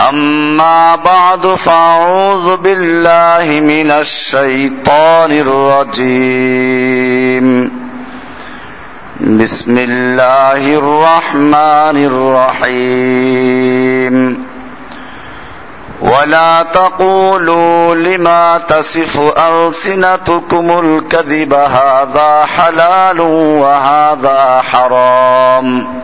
أما بعد فأعوذ بالله من الشيطان الرجيم. بسم الله الرحمن الرحيم. ولا تقولوا لما تصف ألسنتكم الكذب هذا حلال وهذا حرام.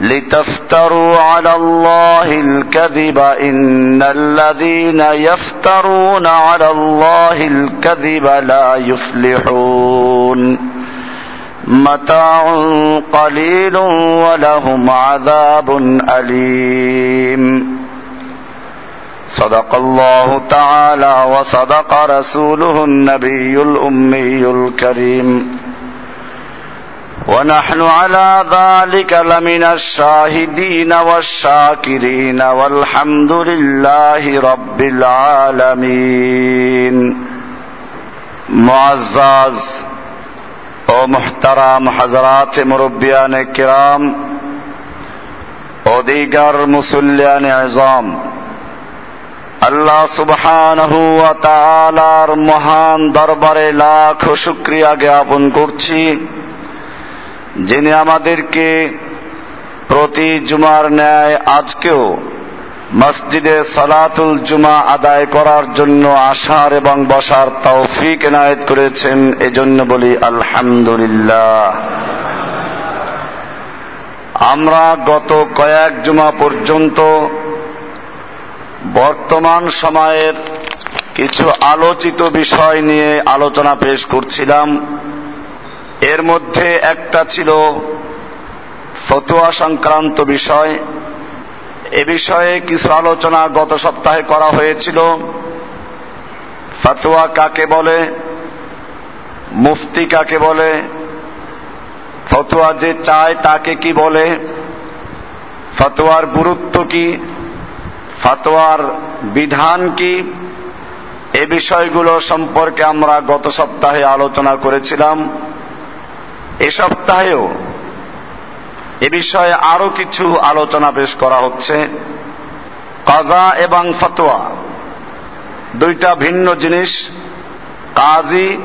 لتفتروا على الله الكذب إن الذين يفترون على الله الكذب لا يفلحون. متاع قليل ولهم عذاب أليم. صدق الله تعالى وصدق رسوله النبي الأمي الكريم. ونحن على ذلك لمن الشاهدين والشاكرين والحمد لله رب العالمين معزز ও মুহতারাম হাজরাত মুরব্বিয়ান কিরাম ও দিগার মুসল্লিয়ান আজম আল্লাহ সুবহানাহু ওয়া তাআলার মহান দরবারে লাখ শুকরিয়া জ্ঞাপন করছি যিনি আমাদেরকে প্রতি জুমার ন্যায় আজকেও মসজিদে সালাতুল জুমা আদায় করার জন্য আসার এবং বসার তৌফিক এনায়েত করেছেন, এজন্য বলি আলহামদুলিল্লাহ। আমরা গত কয়েক জুমা পর্যন্ত বর্তমান সময়ের কিছু আলোচিত বিষয় নিয়ে আলোচনা পেশ করছিলাম। এর মধ্যে একটা ছিল ফতুয়া সংক্রান্ত বিষয়। এ বিষয়ে কিছু আলোচনা গত সপ্তাহে করা হয়েছিল। ফতুয়া কাকে বলে? মুফতি কাকে বলে? ফতুয়া যে চায় তাকে কি বলে? ফতোয়ার গুরুত্ব কি? ফতোয়ার বিধান কি? এ বিষয়গুলো সম্পর্কে আমরা গত সপ্তাহে আলোচনা করেছিলাম। এ সপ্তাহেও এ বিষয়ে আরও কিছু আলোচনা পেশ করা হচ্ছে। কাজা এবং ফতোয়া, দুইটা ভিন্ন জিনিস। কাজী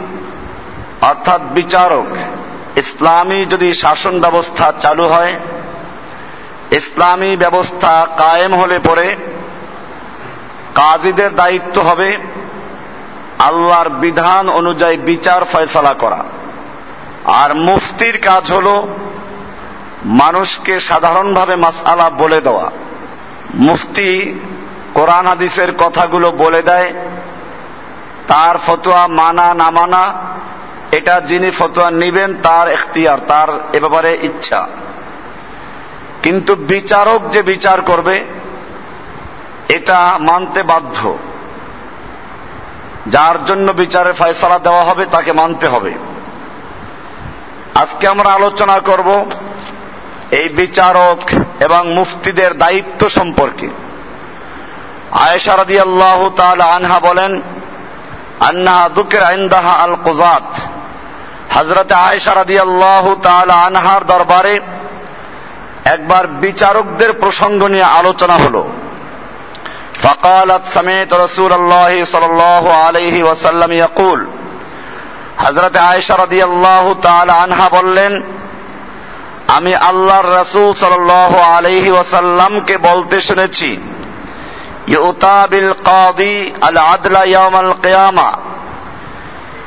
অর্থাৎ বিচারক, ইসলামী যদি শাসন ব্যবস্থা চালু হয়, ইসলামী ব্যবস্থা কায়েম হলে পরে কাজীদের দায়িত্ব হবে আল্লাহর বিধান অনুযায়ী বিচার ফয়সলা করা। আর মুফতির কাজ হল মানুষকে সাধারণভাবে মাসআলা বলে দেওয়া। মুফতি কোরআন হাদিসের কথাগুলো বলে দেয়, তার ফতোয়া মানা না মানা, এটা যিনি ফতোয়া নিবেন তার এখতিয়ার তার এ ব্যাপারে ইচ্ছা। কিন্তু বিচারক যে বিচার করবে, এটা মানতে বাধ্য। যার জন্য বিচারের ফয়সলা দেওয়া হবে তাকে মানতে হবে। আজকে আমরা আলোচনা করব এই বিচারক এবং মুফতিদের দায়িত্ব সম্পর্কে আয়েশা রাদি আল্লাহ আনহা বলেন আন্নাহা দুকের আইন্দাহা আল কুজাত হজরত আয়েশা রাদি আল্লাহ আনহার দরবারে একবার বিচারকদের প্রসঙ্গ নিয়ে আলোচনা হলো فقالت سمعت رسول الله صلى الله عليه وسلم يقول হজরত আনহা বললেন, আমি আল্লাহর রসুল সাল আলহি ওয়াসাল্লামকে বলতে শুনেছি আল আদলা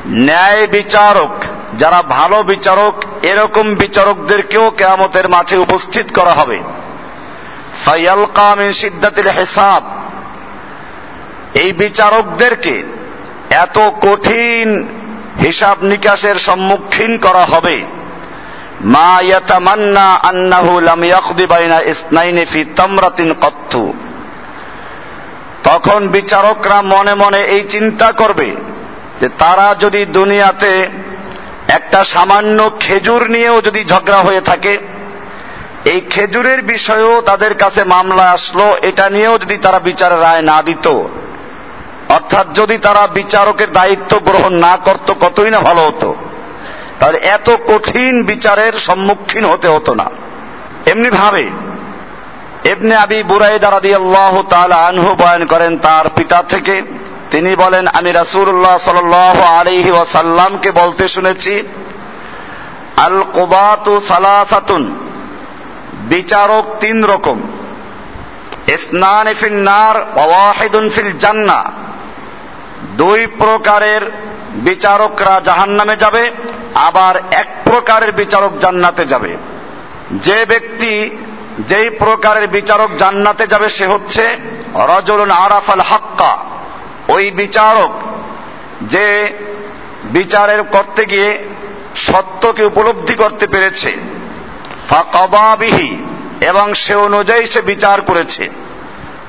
ন্যায় বিচারক, যারা ভালো বিচারক, এরকম বিচারকদেরকেও কেয়ামতের মাঠে উপস্থিত করা হবে। ফাইয়ালকা মিন এই বিচারকদেরকে এত কঠিন হিসাব নিকাশের সম্মুখীন করা হবে। মা বাইনা তখন বিচারকরা মনে মনে এই চিন্তা করবে যে তারা যদি দুনিয়াতে একটা সামান্য খেজুর নিয়েও যদি ঝগড়া হয়ে থাকে, এই খেজুরের বিষয়েও তাদের কাছে মামলা আসলো, এটা নিয়েও যদি তারা বিচারের রায় না দিত। অর্থাৎ যদি তারা বিচারকের দায়িত্ব গ্রহণ না করত, কতই না ভালো হতো? তাহলে এত কঠিন বিচারের সম্মুখীন হতে হতো না। এমনি ভাবে এমনি আবি বুরাইদা রাদি আল্লাহ আনহু বয়ান করেন, তার পিতা থেকে তিনি বলেন, আমি রাসূলুল্লাহ সাল আলাইহি ওয়াসাল্লামকে বলতে শুনেছি আল কুবাতু সালাসাতুন, বিচারক তিন রকম, ইসনান ফিল নার, ওয়াহিদুন ফিল জান্নাহ। দুই প্রকারের বিচারকরা জাহান্নামে যাবে, আবার এক প্রকারের বিচারক জান্নাতে যাবে। যে ব্যক্তি যেই প্রকারের বিচারক জান্নাতে যাবে, সে হচ্ছে রজলুন আরাফাল হাক্কা। ওই বিচারক যে বিচারের করতে গিয়ে সত্যকে উপলব্ধি করতে পেরেছে। ফাকাবাবিহি এবং সে অনুযায়ী সে বিচার করেছে।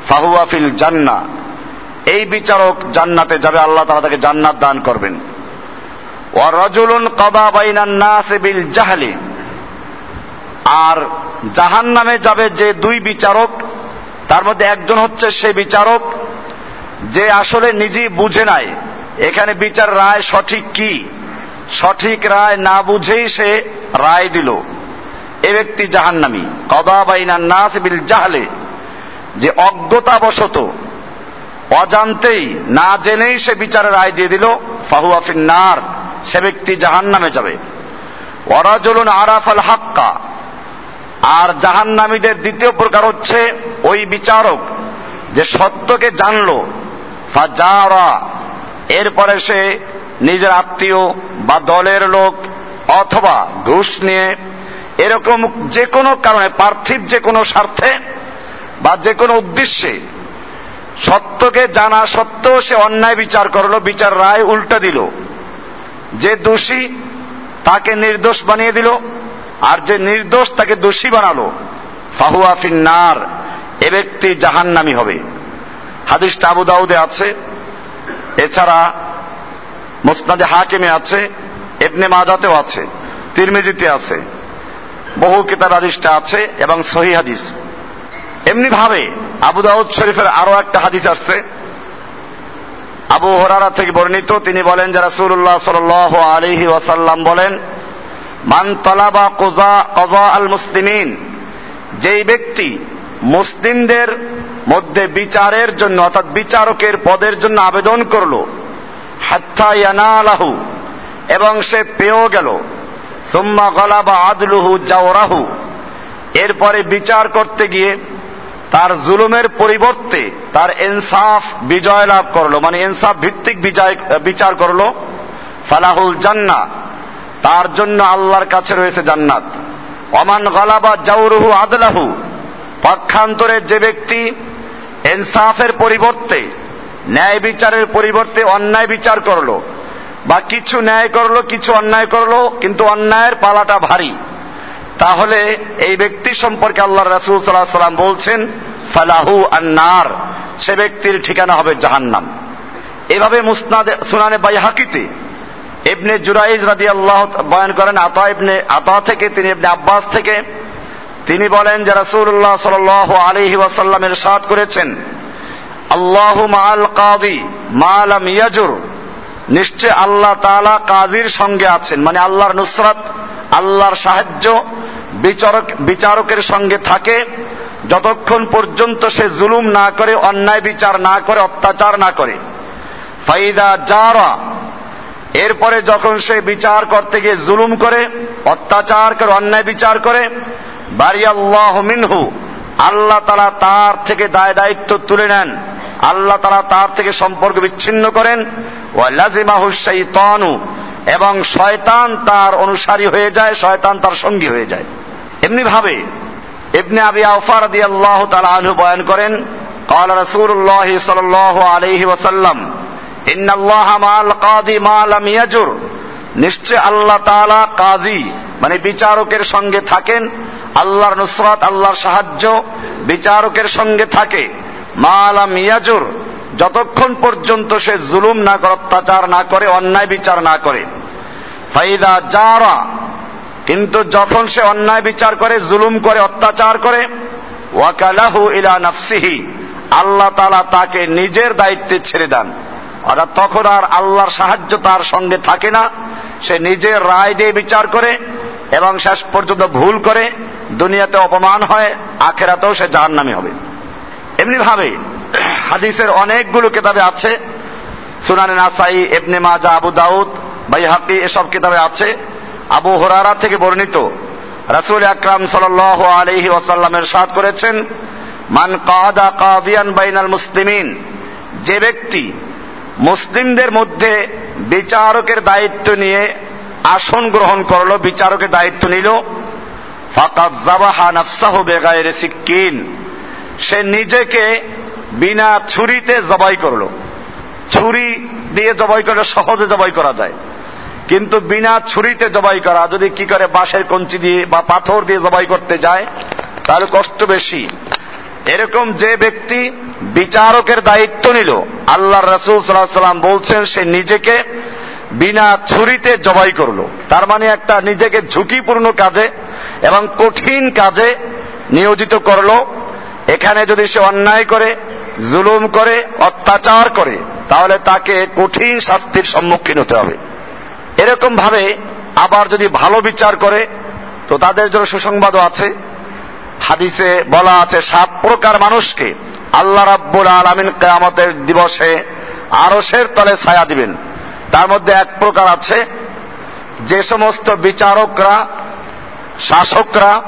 ফাহুয়াফিল জান্না এই বিচারক জান্নাতে যাবে, আল্লাহ তারা তাকে জান্নাত দান করবেন। বিল আর জাহান নামে যাবে যে দুই বিচারক, তার মধ্যে একজন হচ্ছে সে বিচারক, যে আসলে নিজেই বুঝে নাই এখানে বিচার রায় সঠিক কি। সঠিক রায় না বুঝেই সে রায় দিল। এ ব্যক্তি জাহান্নামি। কদা বাইনান বিল জাহালে। যে অজ্ঞতাবশত অজান্তেই না জেনেই সে বিচারের রায় দিয়ে দিল ফাহুয়াফিন নার সে ব্যক্তি জাহান নামে যাবে। ওরাজলুন আরাফাল হাক্কা, আর জাহান্নামীদের দ্বিতীয় প্রকার হচ্ছে ওই বিচারক যে সত্যকে জানলো, ফাজারা, এরপরে সে নিজের আত্মীয় বা দলের লোক অথবা ঘুষ নিয়ে এরকম যে কোনো কারণে, পার্থিব যে কোনো স্বার্থে বা যে কোনো উদ্দেশ্যে সত্যকে জানা সত্ত্বেও সে অন্যায় বিচার করল, বিচার রায় উল্টা দিল। যে দোষী তাকে নির্দোষ বানিয়ে দিল, আর যে নির্দোষ তাকে দোষী বানালো, ফাহুয়া ফিন্নার, এ ব্যক্তি জাহান্নামি হবে। হাদিসটা আবু দাউদে আছে, এছাড়া মোসনাদে হাকিমে আছে এবনে মাজাতেও আছে, তিরমিজিতে আছে, বহু কিতাব হাদিসটা আছে এবং সহি হাদিস। এমনি ভাবে আবু দাউদ শরীফের আরও একটা হাদিস আসছে। আবু হরারা থেকে বর্ণিত, তিনি বলেন যে রাসূলুল্লাহ সাল্লাল্লাহু আলাইহি ওয়াসাল্লাম বলেন, মান তালাবা কোজা কজা আল মুসলিমিন যেই ব্যক্তি মুসলিমদের মধ্যে বিচারের জন্য, অর্থাৎ বিচারকের পদের জন্য আবেদন করল, হাত্তা ইয়ানালাহু এবং সে পেয়েও গেল, সুম্মা গলাবা আদলুহু জাওরাহু এরপরে বিচার করতে গিয়ে তার জুলুমের পরিবর্তে তার ইনসাফ বিজয় লাভ করল। মানে ইনসাফ ভিত্তিক বিজয় বিচার করল। ফালাহুল জান্না তার জন্য আল্লাহর কাছে রয়েছে জান্নাত। অমান গলাবা জাউরুহু আদলাহু। পক্ষান্তরে যে ব্যক্তি ইনসাফের পরিবর্তে, ন্যায় বিচারের পরিবর্তে অন্যায় বিচার করল, বা কিছু ন্যায় করল, কিছু অন্যায় করল, কিন্তু অন্যায়ের পালাটা ভারী। তাহলে এই ব্যক্তি সম্পর্কে আল্লাহ রাসুল সাল্লাহ সাল্লাম বলছেন, ফালাহু আন্নার সে ব্যক্তির ঠিকানা হবে জাহান্নাম। এভাবে মুসনাদে, সুনানে বাইহাকিতে ইবনে জুরাইজ রাদি আল্লাহ বয়ান করেন, আতা ইবনে, আতা থেকে, তিনি ইবনে আব্বাস থেকে। তিনি বলেন যে রাসূলুল্লাহ সাল্লাল্লাহু আলাইহি ওয়াসাল্লামের সাদ করেছেন আল্লাহু মাআল কাদি মালাম ইয়াজুর নিশ্চয় আল্লাহ তাআলা কাজীর সঙ্গে আছেন মানে আল্লাহর নুসরাত, আল্লাহর সাহায্য বিচারক বিচারকের সঙ্গে থাকে। যতক্ষণ পর্যন্ত সে জুলুম না করে, অন্যায় বিচার না করে, অত্যাচার না করে। ফাইদা যারা এরপরে যখন সে বিচার করতে গিয়ে জুলুম করে, অত্যাচার করে, অন্যায় বিচার করে, বারিয়াল্লাহ মিনহু। আল্লাহ তারা তার থেকে দায় দায়িত্ব তুলে নেন। আল্লাহ তারা তার থেকে সম্পর্ক বিচ্ছিন্ন করেন। ও ওয়ালাজিমাহু শাইতানু। এবং শয়তান তার অনুসারী হয়ে যায়, শয়তান তার সঙ্গী হয়ে যায়। এমনি ভাবে ইবনে আবি আউফা রাদিয়াল্লাহু তাআলা আনহু বয়ান করেন قال رسول الله صلى الله عليه وسلم ان الله مع القاضي ما لم يجر নিশ্চয় আল্লাহ তাআলা কাজী মানে বিচারকের সঙ্গে থাকেন আল্লাহর নুসরাত আল্লাহর সাহায্য বিচারকের সঙ্গে থাকে মালাম ইয়াজুর যতক্ষণ পর্যন্ত সে জুলুম না করে অত্যাচার না করে অন্যায় বিচার না করে ফাইদা যারা কিন্তু যখন সে অন্যায় বিচার করে, জুলুম করে, অত্যাচার করে, ওয়াকালাহু ইলা নাফসিহি, আল্লাহ তালা তাকে নিজের দায়িত্বে ছেড়ে দেন। অর্থাৎ তখন আর আল্লাহর সাহায্য তার সঙ্গে থাকে না। সে নিজের রায় দিয়ে বিচার করে এবং শেষ পর্যন্ত ভুল করে, দুনিয়াতে অপমান হয়, আখেরাতেও সে জাহান্নামি হবে। এমনি ভাবে হাদিসের অনেকগুলো কিতাবে আছে। সুনানে নাসাই এবনে মাজা আবু দাউদ, বাইহাকি, এসব কিতাবে আছে। আবু হরারা থেকে বর্ণিত। রাসুল আকরাম সাল আলহি ওয়াসাল্লামের সাদ করেছেন, মান কাদা কাদিয়ান বাইনাল মুসলিমিন যে ব্যক্তি মুসলিমদের মধ্যে বিচারকের দায়িত্ব নিয়ে আসন গ্রহণ করল, বিচারকের দায়িত্ব নিল বেগায়ের সে নিজেকে বিনা ছুরিতে জবাই করল। ছুরি দিয়ে জবাই করলে সহজে জবাই করা যায়। কিন্তু বিনা ছুরিতে জবাই করা, যদি কি করে বাঁশের কঞ্চি দিয়ে বা পাথর দিয়ে জবাই করতে যায়, তাহলে কষ্ট বেশি। এরকম যে ব্যক্তি বিচারকের দায়িত্ব নিল আল্লাহ রসুল সাল্লাহ সাল্লাম বলছেন, সে নিজেকে বিনা ছুরিতে জবাই করল। তার মানে একটা নিজেকে ঝুঁকিপূর্ণ কাজে এবং কঠিন কাজে নিয়োজিত করল। এখানে যদি সে অন্যায় করে, জুলুম করে, অত্যাচার করে, তাহলে তাকে কঠিন শাস্তির সম্মুখীন হতে হবে। এরকম ভাবে আবার যদি ভালো বিচার করে, তো তাদের জন্য সুসংবাদও আছে। হাদিসে বলা আছে, সাত প্রকার মানুষকে আল্লাহ রাব্বুল আলমিন কেয়ামতের দিবসে আরসের তলে ছায়া দিবেন। তার মধ্যে এক প্রকার আছে, যে সমস্ত বিচারকরা, শাসকরা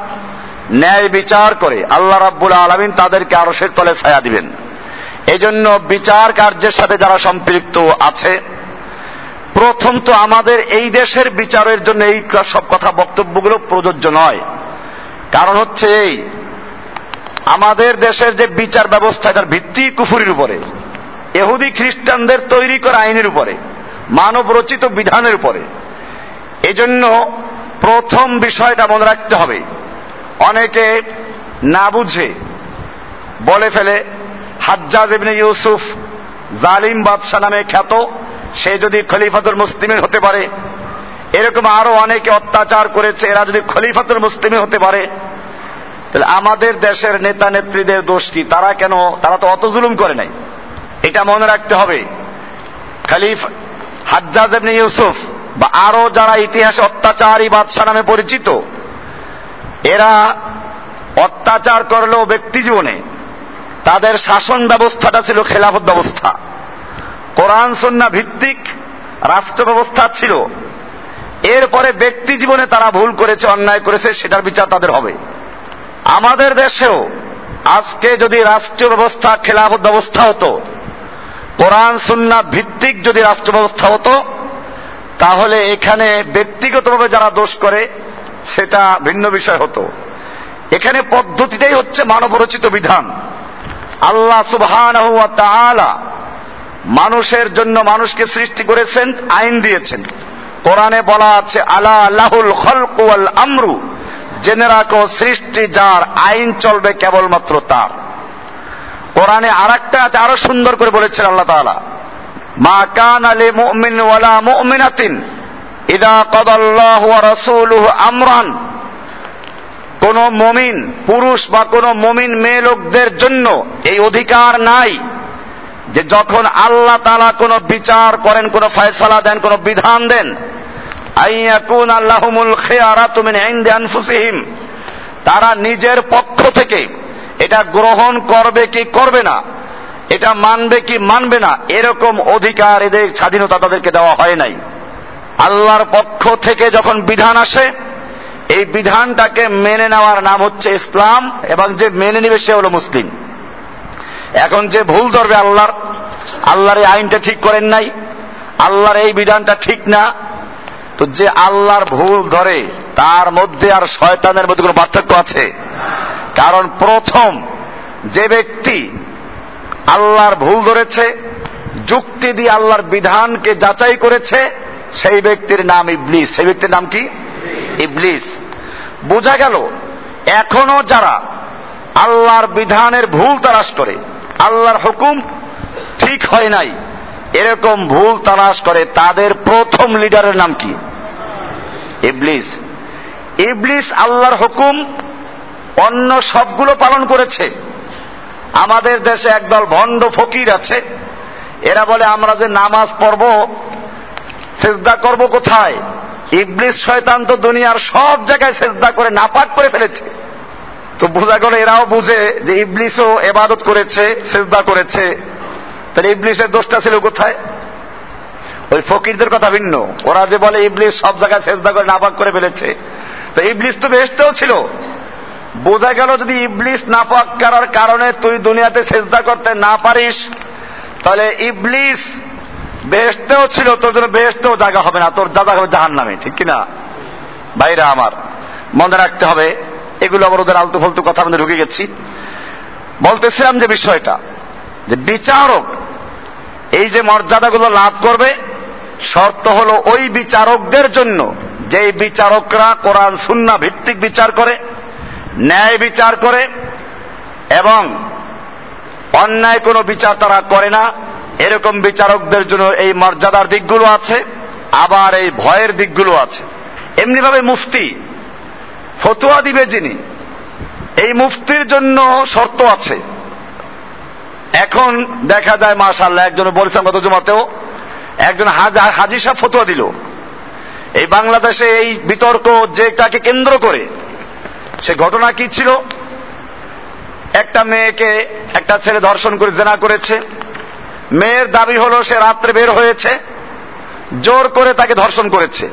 ন্যায় বিচার করে আল্লাহ রাব্বুল আলমিন তাদেরকে আরসের তলে ছায়া দিবেন। এজন্য বিচার কার্যের সাথে যারা সম্পৃক্ত আছে প্রথম তো আমাদের এই দেশের বিচারের জন্য এই সব কথা বক্তব্যগুলো প্রযোজ্য নয়। কারণ হচ্ছে এই, আমাদের দেশের যে বিচার ব্যবস্থা, এটার ভিত্তি কুফুরির উপরে। এহুদি খ্রিস্টানদের তৈরি করা আইনের উপরে, মানব রচিত বিধানের উপরে। এজন্য প্রথম বিষয়টা মনে রাখতে হবে। অনেকে না বুঝে বলে ফেলে, হাজ্জাজ ইবনে ইউসুফ জালিম বাদশাহ নামে খ্যাত সে যদি খলিফাতুল মুসলিমের হতে পারে, এরকম আরও অনেকে অত্যাচার করেছে, এরা যদি খলিফাতুল মুসলিমে হতে পারে, তাহলে আমাদের দেশের নেতা নেত্রীদের দোষ কি? তারা কেন? তারা তো অত জুলুম করে নাই। এটা মনে রাখতে হবে। খালিফ হাজ্জাজ ইবনে ইউসুফ বা আরও যারা ইতিহাসে অত্যাচারী বাদশাহ নামে পরিচিত, এরা অত্যাচার করলেও ব্যক্তি জীবনে তাদের শাসন ব্যবস্থাটা ছিল খেলাফত ব্যবস্থা। কোরআন, সন্না ভিত্তিক রাষ্ট্র ব্যবস্থা ছিল। এরপরে ব্যক্তি জীবনে তারা ভুল করেছে, অন্যায় করেছে, সেটার বিচার তাদের হবে। আমাদের দেশেও আজকে যদি রাষ্ট্রীয় ব্যবস্থা খেলাফত ব্যবস্থা হতো, কোরআন, সুন্না ভিত্তিক যদি রাষ্ট্র ব্যবস্থা হতো, তাহলে এখানে ব্যক্তিগতভাবে যারা দোষ করে, সেটা ভিন্ন বিষয় হতো। এখানে পদ্ধতিটাই হচ্ছে মানবরচিত বিধান। আল্লাহ সুবহান মানুষের জন্য মানুষকে সৃষ্টি করেছেন, আইন দিয়েছেন। কোরআনে বলা আছে, আলা আল্লাহুল খলকুয়াল আমরু। জেনে রাখো, সৃষ্টি যার, আইন চলবে কেবলমাত্র তার। কোরআনে আর একটা আরও সুন্দর করে বলেছেন আল্লাহ তাআলা, মা কান আলী মুমিন ওয়ালা মুমিনাতিন ইদা কদাল্লাহু রাসূলুহু আমরান। কোন মমিন, পুরুষ বা কোন মমিন মেয়ে লোকদের জন্য এই অধিকার নাই। যে যখন আল্লাহ তালা কোনো বিচার করেন, কোনো ফয়সালা দেন, কোনো বিধান দেন খেয়ারা তুমি আনফুসিহিম, তারা নিজের পক্ষ থেকে এটা গ্রহণ করবে কি করবে না, এটা মানবে কি মানবে না, এরকম অধিকার এদের স্বাধীনতা তাদেরকে দেওয়া হয় নাই। আল্লাহর পক্ষ থেকে যখন বিধান আসে, এই বিধানটাকে মেনে নেওয়ার নাম হচ্ছে ইসলাম, এবং যে মেনে নিবে সে হলো মুসলিম। এখন যে ভুল ধরবে আল্লাহর আল্লাহর এই আইনটা ঠিক করেন নাই, আল্লাহর এই বিধানটা ঠিক না, তো যে আল্লাহর ভুল ধরে, তার মধ্যে আর শয়তানের মধ্যে কোনো পার্থক্য আছে? কারণ প্রথম যে ব্যক্তি আল্লাহর ভুল ধরেছে, যুক্তি দিয়ে আল্লাহর বিধানকে যাচাই করেছে, সেই ব্যক্তির নাম ইবলিস। সেই ব্যক্তির নাম কি? ইবলিস। বোঝা গেল, এখনও যারা আল্লাহর বিধানের ভুল তালাশ করে আল্লাহর হুকুম ঠিক হয় নাই। এরকম ভুল তালাশ করে তাদের প্রথম লিডারের নাম কি? ইবলিস। ইবলিস আল্লাহর হুকুম অন্য সবগুলো পালন করেছে। আমাদের দেশে একদল ভণ্ড ফকির আছে। এরা বলে, আমরা যে নামাজ পড়ব, সেজদা করব কোথায়? ইবলিস শয়তান তো দুনিয়ার সব জায়গায় সেজদা করে নাপাক করে ফেলেছে। তো বোঝা গেল এরাও বুঝে যে ইবলিসও এবাদত করেছে, সেজদা করেছে। তাহলে ইবলিসের দোষটা ছিল কোথায়? ওই ফকিরদের কথা ভিন্ন। ওরা যে বলে ইবলিস সব জায়গায় সেজদা করে নাপাক করে ফেলেছে। তো ইবলিস তো বেহেস্তেও ছিল। বোঝা গেল যদি ইবলিস নাপাক করার কারণে তুই দুনিয়াতে সেজদা করতে না পারিস, তাহলে ইবলিস বেহেস্তেও ছিল, তোর জন্য বেহেস্তেও জায়গা হবে না, তোর জায়গা হবে জাহান নামে ঠিক কিনা? ভাইরা আমার, মনে রাখতে হবে এগুলো আবার ওদের আলতু ফালতু কথা মধ্যে ঢুকে গেছি। বলতেছিলাম যে বিষয়টা, যে বিচারক, এই যে মর্যাদাগুলো লাভ করবে, শর্ত হলো ওই বিচারকদের জন্য যেই বিচারকরা কোরআন সুন্না ভিত্তিক বিচার করে, ন্যায় বিচার করে, এবং অন্যায় কোনো বিচার তারা করে না, এরকম বিচারকদের জন্য এই মর্যাদার দিকগুলো আছে, আবার এই ভয়ের দিকগুলো আছে। এমনিভাবে মুফতি ফতুয়া দিবে যিনি। এই মুফতির জন্য শর্ত আছে। এখন দেখা যায় মাশাল্লাহ একজন বলেছেন গত জমাতেও, একজন হাজি সাহেব ফতুয়া দিল। এই বাংলাদেশে এই বিতর্ক যেটাকে কেন্দ্র করে, সে ঘটনা কি ছিল? একটা মেয়েকে একটা ছেলে ধর্ষণ করে জেনা করেছে। মেয়ের দাবি হলো সে রাত্রে বের হয়েছে, জোর করে তাকে ধর্ষণ করেছে।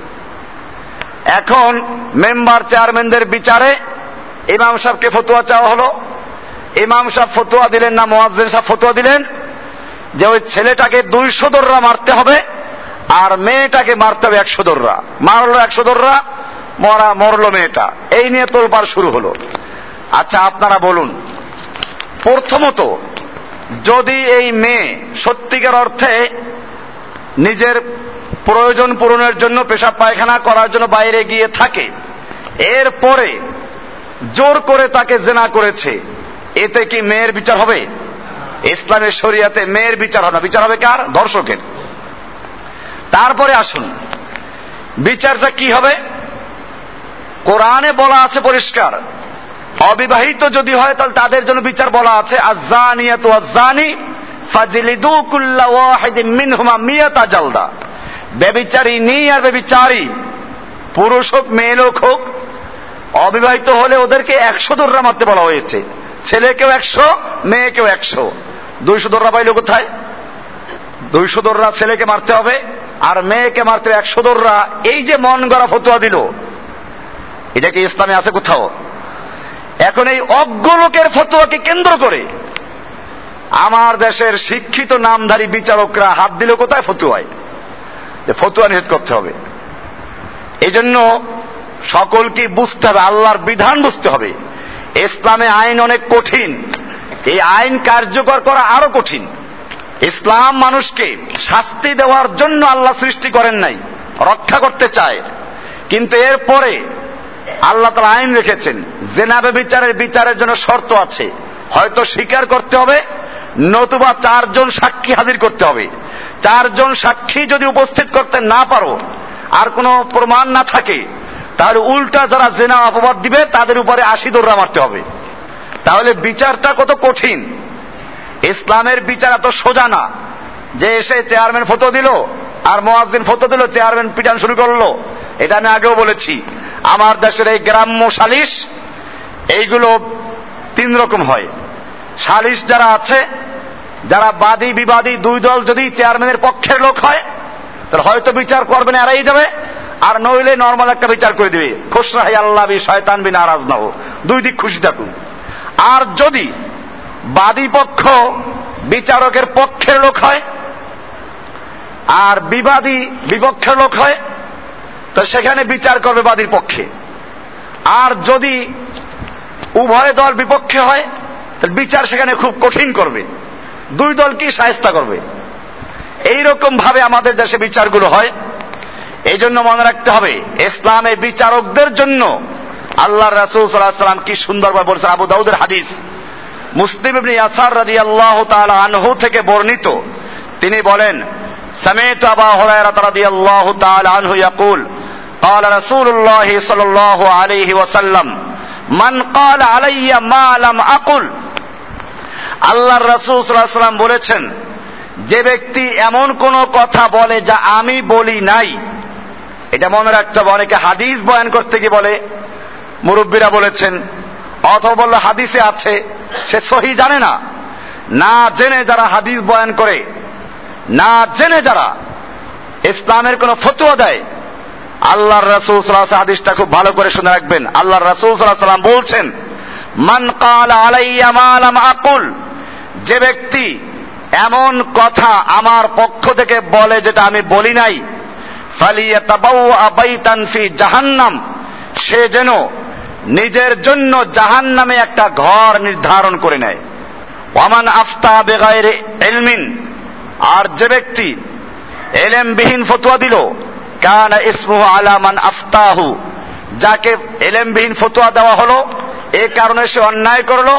এখন মেম্বার চেয়ারম্যানদের বিচারে ইমাম সাহেবকে ফতুয়া চাওয়া হলো। ইমাম সাহেব ফতুয়া দিলেন না, মোয়াজ্জেন সাহেব ফতুয়া দিলেন যে ওই ছেলেটাকে দুইশো দররা মারতে হবে আর মেয়েটাকে মারতে হবে একশো দররা। মারলো একশো দররা, মরা, মরলো মেয়েটা। এই নিয়ে তোলপাড় শুরু হলো। আচ্ছা আপনারা বলুন, প্রথমত যদি এই মেয়ে সত্যিকার অর্থে নিজের প্রয়োজন পূরণের জন্য পেশাব পায়খানা করার জন্য বাইরে গিয়ে থাকে। এরপরে জোর করে তাকে জেনা করেছে। এতে কি মেয়ের বিচার হবে? ইসলামের শরিয়াতে মেয়ের বিচার হবে বিচার হবে কার? দর্শকের। তারপরে আসুন। বিচারটা কি হবে? কোরআনে বলা আছে পরিষ্কার। অবিবাহিত যদি হয়, তাহলে তাদের জন্য বিচার বলা আছে আজানিয়াত আজানি ফাজিলিদু কুল্লা ওয়াহিদিন মিনহুমা মিয়াতা জালদা। বেবিচারী নি আর বেবিচারী পুরুষ হোক, মেয়ে লোক হোক, অবিবাহিত হলে ওদেরকে একশো দোররা মারতে বলা হয়েছে। ছেলেকেও একশো, মেয়েকেও একশো। দুইশো দোররা পাইল কোথায়? দুইশো দোররা ছেলেকে মারতে হবে আর মেয়েকে মারতে একশো দোররা। এই যে মন গড়া ফতুয়া দিল, এটা কি ইসলামে আছে কোথাও? এখন এই অজ্ঞ লোকের ফতুয়াকে কেন্দ্র করে আমার দেশের শিক্ষিত নামধারী বিচারকরা হাত দিল কোথায় ফতুয়ায়? ফতুয়া নিষেধ করতে হবে। এই জন্য সকলকে বুঝতে হবে, আল্লাহর বিধান বুঝতে হবে। ইসলামে আইন অনেক কঠিন। এই আইন কার্যকর করা আরও কঠিন। ইসলাম মানুষকে শাস্তি দেওয়ার জন্য আল্লাহ সৃষ্টি করেন নাই, রক্ষা করতে চায়। কিন্তু এরপরে আল্লাহ তালা আইন রেখেছেন জেনাবে বিচারের বিচারের জন্য শর্ত আছে। হয়তো স্বীকার করতে হবে, নতুবা চারজন সাক্ষী হাজির করতে হবে। চারজন সাক্ষী যদি উপস্থিত করতে না পারো, আর কোনো প্রমাণ না থাকে, তাহলে উল্টা যারা জেনা অপবাদ দিবে, তাদের উপরে আশি দৌড়া মারতে হবে। তাহলে বিচারটা কত কঠিন? ইসলামের বিচার এত সোজা না, যে এসে চেয়ারম্যান ফটো দিল, আর মোয়াজদিন ফটো দিল, চেয়ারম্যান পিটান শুরু করল। এটা আমি আগেও বলেছি, আমার দেশের এই গ্রাম্য সালিশ, এইগুলো তিন রকম হয়। সালিশ যারা আছে যারা বাদী, বিবাদী, দুই দল যদি চেয়ারম্যানের পক্ষের লোক হয়, তাহলে হয়তো বিচার করবেন এড়াই যাবে। আর নইলে নর্মাল একটা বিচার করে দিবে। খুশরাহি আল্লাহ বি শয়তান বি নারাজ না হোক দুই দিক খুশি থাকুন। আর যদি বাদী পক্ষ বিচারকের পক্ষের লোক হয়, আর বিবাদী বিপক্ষের লোক হয়, তো সেখানে বিচার করবে বাদীর পক্ষে। আর যদি উভয় দল বিপক্ষে হয়, তাহলে বিচার সেখানে খুব কঠিন করবে। দুই দল কি সাহেস্তা করবে এইরকম ভাবে আমাদের দেশে বিচারগুলো হয় এই জন্য মনে রাখতে হবে ইসলামে বিচারকদের জন্য আল্লাহ রাসুল সাল্লাম কি সুন্দরভাবে বলছেন আবু দাউদের হাদিস মুসলিম ইবনে ইয়াসার রাদিয়াল্লাহু তাআলা আনহু থেকে বর্ণিত তিনি বলেন سمعت أبا هريرة رضي الله تعالى عنه يقول قال رسول الله صلى الله عليه وسلم من قال علي ما لم أقل আল্লাহর রাসূল বলেছেন, যে ব্যক্তি এমন কোন কথা বলে যা আমি বলি নাই, এটা মনে রাখতে হবে। অনেকে হাদিস বয়ান করতে গিয়ে বলে, মুরব্বীরা বলেছেন, অথবা বলল হাদিসে আছে, সে সহি জানে না। না জেনে যারা হাদিস বয়ান করে, না জেনে যারা ইসলামের কোন ফতুয়া দেয়, আল্লাহর রাসূল সাল্লাল্লাহু হাদিসটা খুব ভালো করে শুনে রাখবেন। আল্লাহর রাসূল আলাইহি সাল্লাম বলছেন, মান কাল আলাইয়া মা লাম আকুল যে ব্যক্তি এমন কথা আমার পক্ষ থেকে বলে যেটা আমি বলি নাই ফি জাহান্নাম, সে যেন নিজের জন্য জাহান নামে একটা ঘর নির্ধারণ করে নেয়। ওয়ামান আফতা বেগায়ের এলমিন আর যে ব্যক্তি এলেমবিহীন ফতুয়া দিল, কান ইসমুহ আলামান আফতাহু, যাকে এলেমবিহীন ফতুয়া দেওয়া হলো, এ কারণে সে অন্যায় করল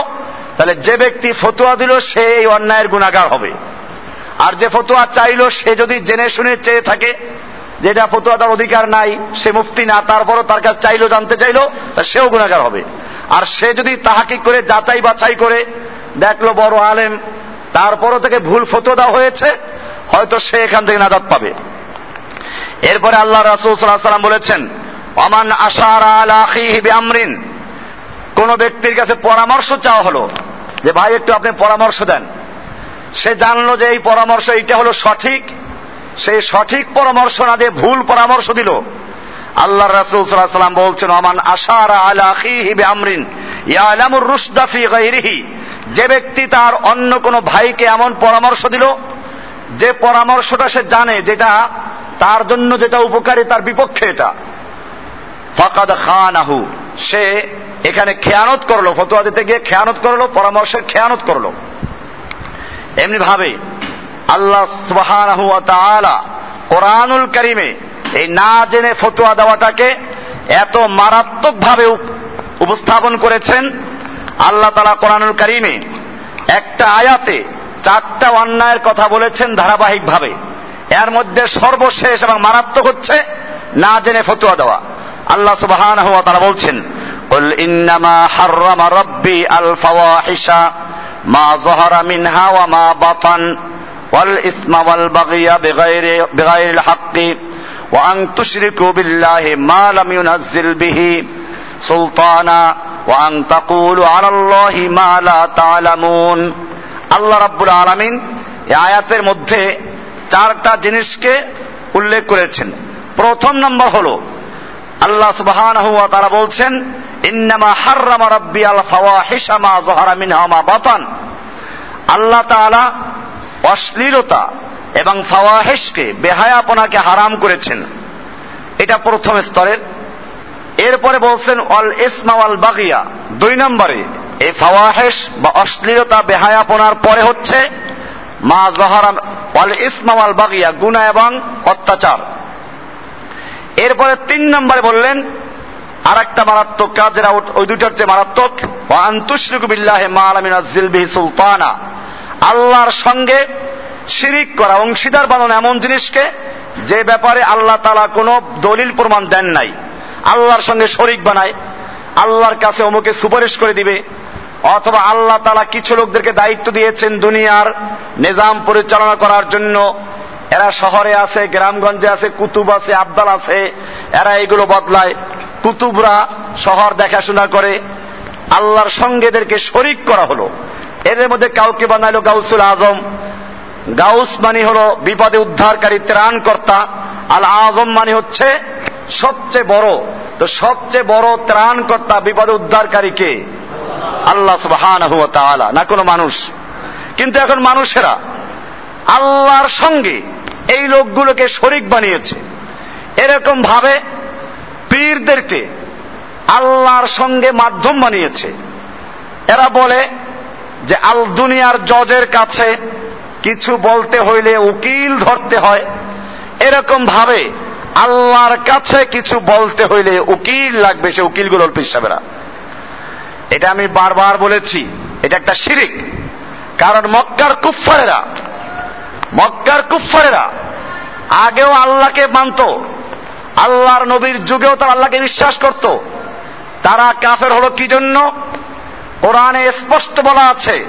তাহলে যে ব্যক্তি ফতুয়া দিল, সে এই অন্যায়ের গুণাগার হবে। আর যে ফতুয়া চাইলো, সে যদি জেনে শুনে চেয়ে থাকে যেটা ফতুয়া তার অধিকার নাই, সে মুফতি না, তারপরও তার কাছে চাইলো, জানতে চাইলো, তা সেও গুণাগার হবে। আর সে যদি তাহাকি করে যাচাই বাছাই করে, দেখল বড় আলেম, তারপরও থেকে ভুল ফতুয়া দেওয়া হয়েছে, হয়তো সে এখান থেকে নাজাদ পাবে। এরপরে আল্লাহ রাসুল সাল্লাহ সাল্লাম বলেছেন অমান আশার আল আমরিন কোন ব্যক্তির কাছে পরামর্শ চাওয়া হলো যে ভাই, একটু আপনি পরামর্শ দেন। সে জানলো যে এই পরামর্শ, এইটা হলো সঠিক। সেই সঠিক পরামর্শ না দিয়ে ভুল পরামর্শ দিল। আল্লাহ রাসুল সাল্লাম বলছেন অমান আশার আলাহি আমরিন ইয়ালামুর রুশদাফি গাইরিহি যে ব্যক্তি তার অন্য কোন ভাইকে এমন পরামর্শ দিল, যে পরামর্শটা সে জানে যেটা তার জন্য যেটা উপকারী, তার বিপক্ষে এটা। ফাকাদ খানাহু। সে এখানে খেয়ানত করল, ফতোয়া দিতে গিয়ে খেয়ানত করল পরামর্শের খেয়ানত করল। এমনি ভাবে আল্লাহ তাআলা কোরআনুল করিমে এই না জেনে ফতোয়া দেওয়াটাকে এত মারাত্মক ভাবে উপস্থাপন করেছেন। আল্লাহ তালা কোরআনুল করিমে একটা আয়াতে চারটা অন্যায়ের কথা বলেছেন ধারাবাহিকভাবে। এর মধ্যে সর্বশেষ এবং মারাত্মক হচ্ছে না জেনে ফতুয়া দেওয়া। আল্লাহ সুবহান তারা বলছেন قل إنما حرم ربي الفواحش ما ظهر منها وما بطن والإثم والبغي بغير بغير الحق وأن تشركوا بالله ما لم ينزل به سلطانا وأن تقولوا على الله ما لا تعلمون আল্লাহ রাব্বুল আলামিন এই আয়াতের মধ্যে চারটা জিনিসকে উল্লেখ করেছেন প্রথম নম্বর হলো আল্লাহ সুবহানাহু ওয়া তাআলা বলছেন ইন্নামা হাররামা রাব্বি আল ফাওয়াহিশা মা যাহারা মিনহা মা বাতান। আল্লাহ তাআলা অশ্লীলতা এবং ফাওয়াহিশকে, বেহায়াপনাকে হারাম করেছেন। এটা প্রথম স্তরের। এরপরে বলছেন অল ইসমা ওয়াল বাগিয়া। দুই নম্বরে, এই ফাওয়াহেশ বা অশ্লীলতা, বেহায়াপনার পরে হচ্ছে মা জহরাম অল ইসমা ওয়াল বাগিয়া গুনা এবং অত্যাচার। এরপরে তিন নম্বরে বললেন আর একটা মারাত্মক কাজ যেটা ওই দুইটার চেয়ে মারাত্মক আন্তুশরিক বিল্লাহ মা আলামিন বিহি সুলতানা। আল্লাহর সঙ্গে শিরিক করা, অংশীদার বানানো এমন জিনিসকে যে ব্যাপারে আল্লাহ তালা কোনো দলিল প্রমাণ দেন নাই। আল্লাহর সঙ্গে শরিক বানায়, আল্লাহর কাছে অমুকে সুপারিশ করে দিবে, অথবা আল্লাহ তালা কিছু লোকদেরকে দায়িত্ব দিয়েছেন দুনিয়ার নিজাম পরিচালনা করার জন্য। এরা শহরে আছে, গ্রামগঞ্জে আছে, কুতুব আছে, আবদাল আছে, এরা এগুলো বদলায়। কুতুবরা শহর দেখাশোনা করে, আল্লাহর সঙ্গে এদেরকে শরিক করা হলো। এদের মধ্যে কাউকে বানাইলো গাউসুল আজম। গাউস মানে হলো বিপদে উদ্ধারকারী ত্রাণকর্তা। আল আজম মানে হচ্ছে সবচেয়ে বড়। তো সবচেয়ে বড় ত্রাণকর্তা, বিপদে উদ্ধারকারী কে? আল্লাহ সুবহান না কোনো মানুষ। কিন্তু এখন মানুষেরা আল্লাহর সঙ্গে এই লোকগুলোকে শরিক বানিয়েছে। এরকম ভাবে পীরদেরকে আল্লাহর সঙ্গে মাধ্যম বানিয়েছে। এরা বলে যে, আল দুনিয়ার জজের কাছে কিছু বলতে হইলে উকিল ধরতে হয়। এরকম ভাবে আল্লাহর কাছে কিছু বলতে হইলে উকিল লাগবে সে উকিলগুলোর পিসাবেরা এটা আমি বারবার বলেছি, এটা একটা শিরিক। কারণ মক্কার কুফারেরা মক্কার কুফারেরা আগেও আল্লাহকে মানত আল্লাহর নবীর যুগেও তারা আল্লাহকে বিশ্বাস করত। তারা কাফের হলো কি জন্য? কোরআনে স্পষ্ট বলা আছে,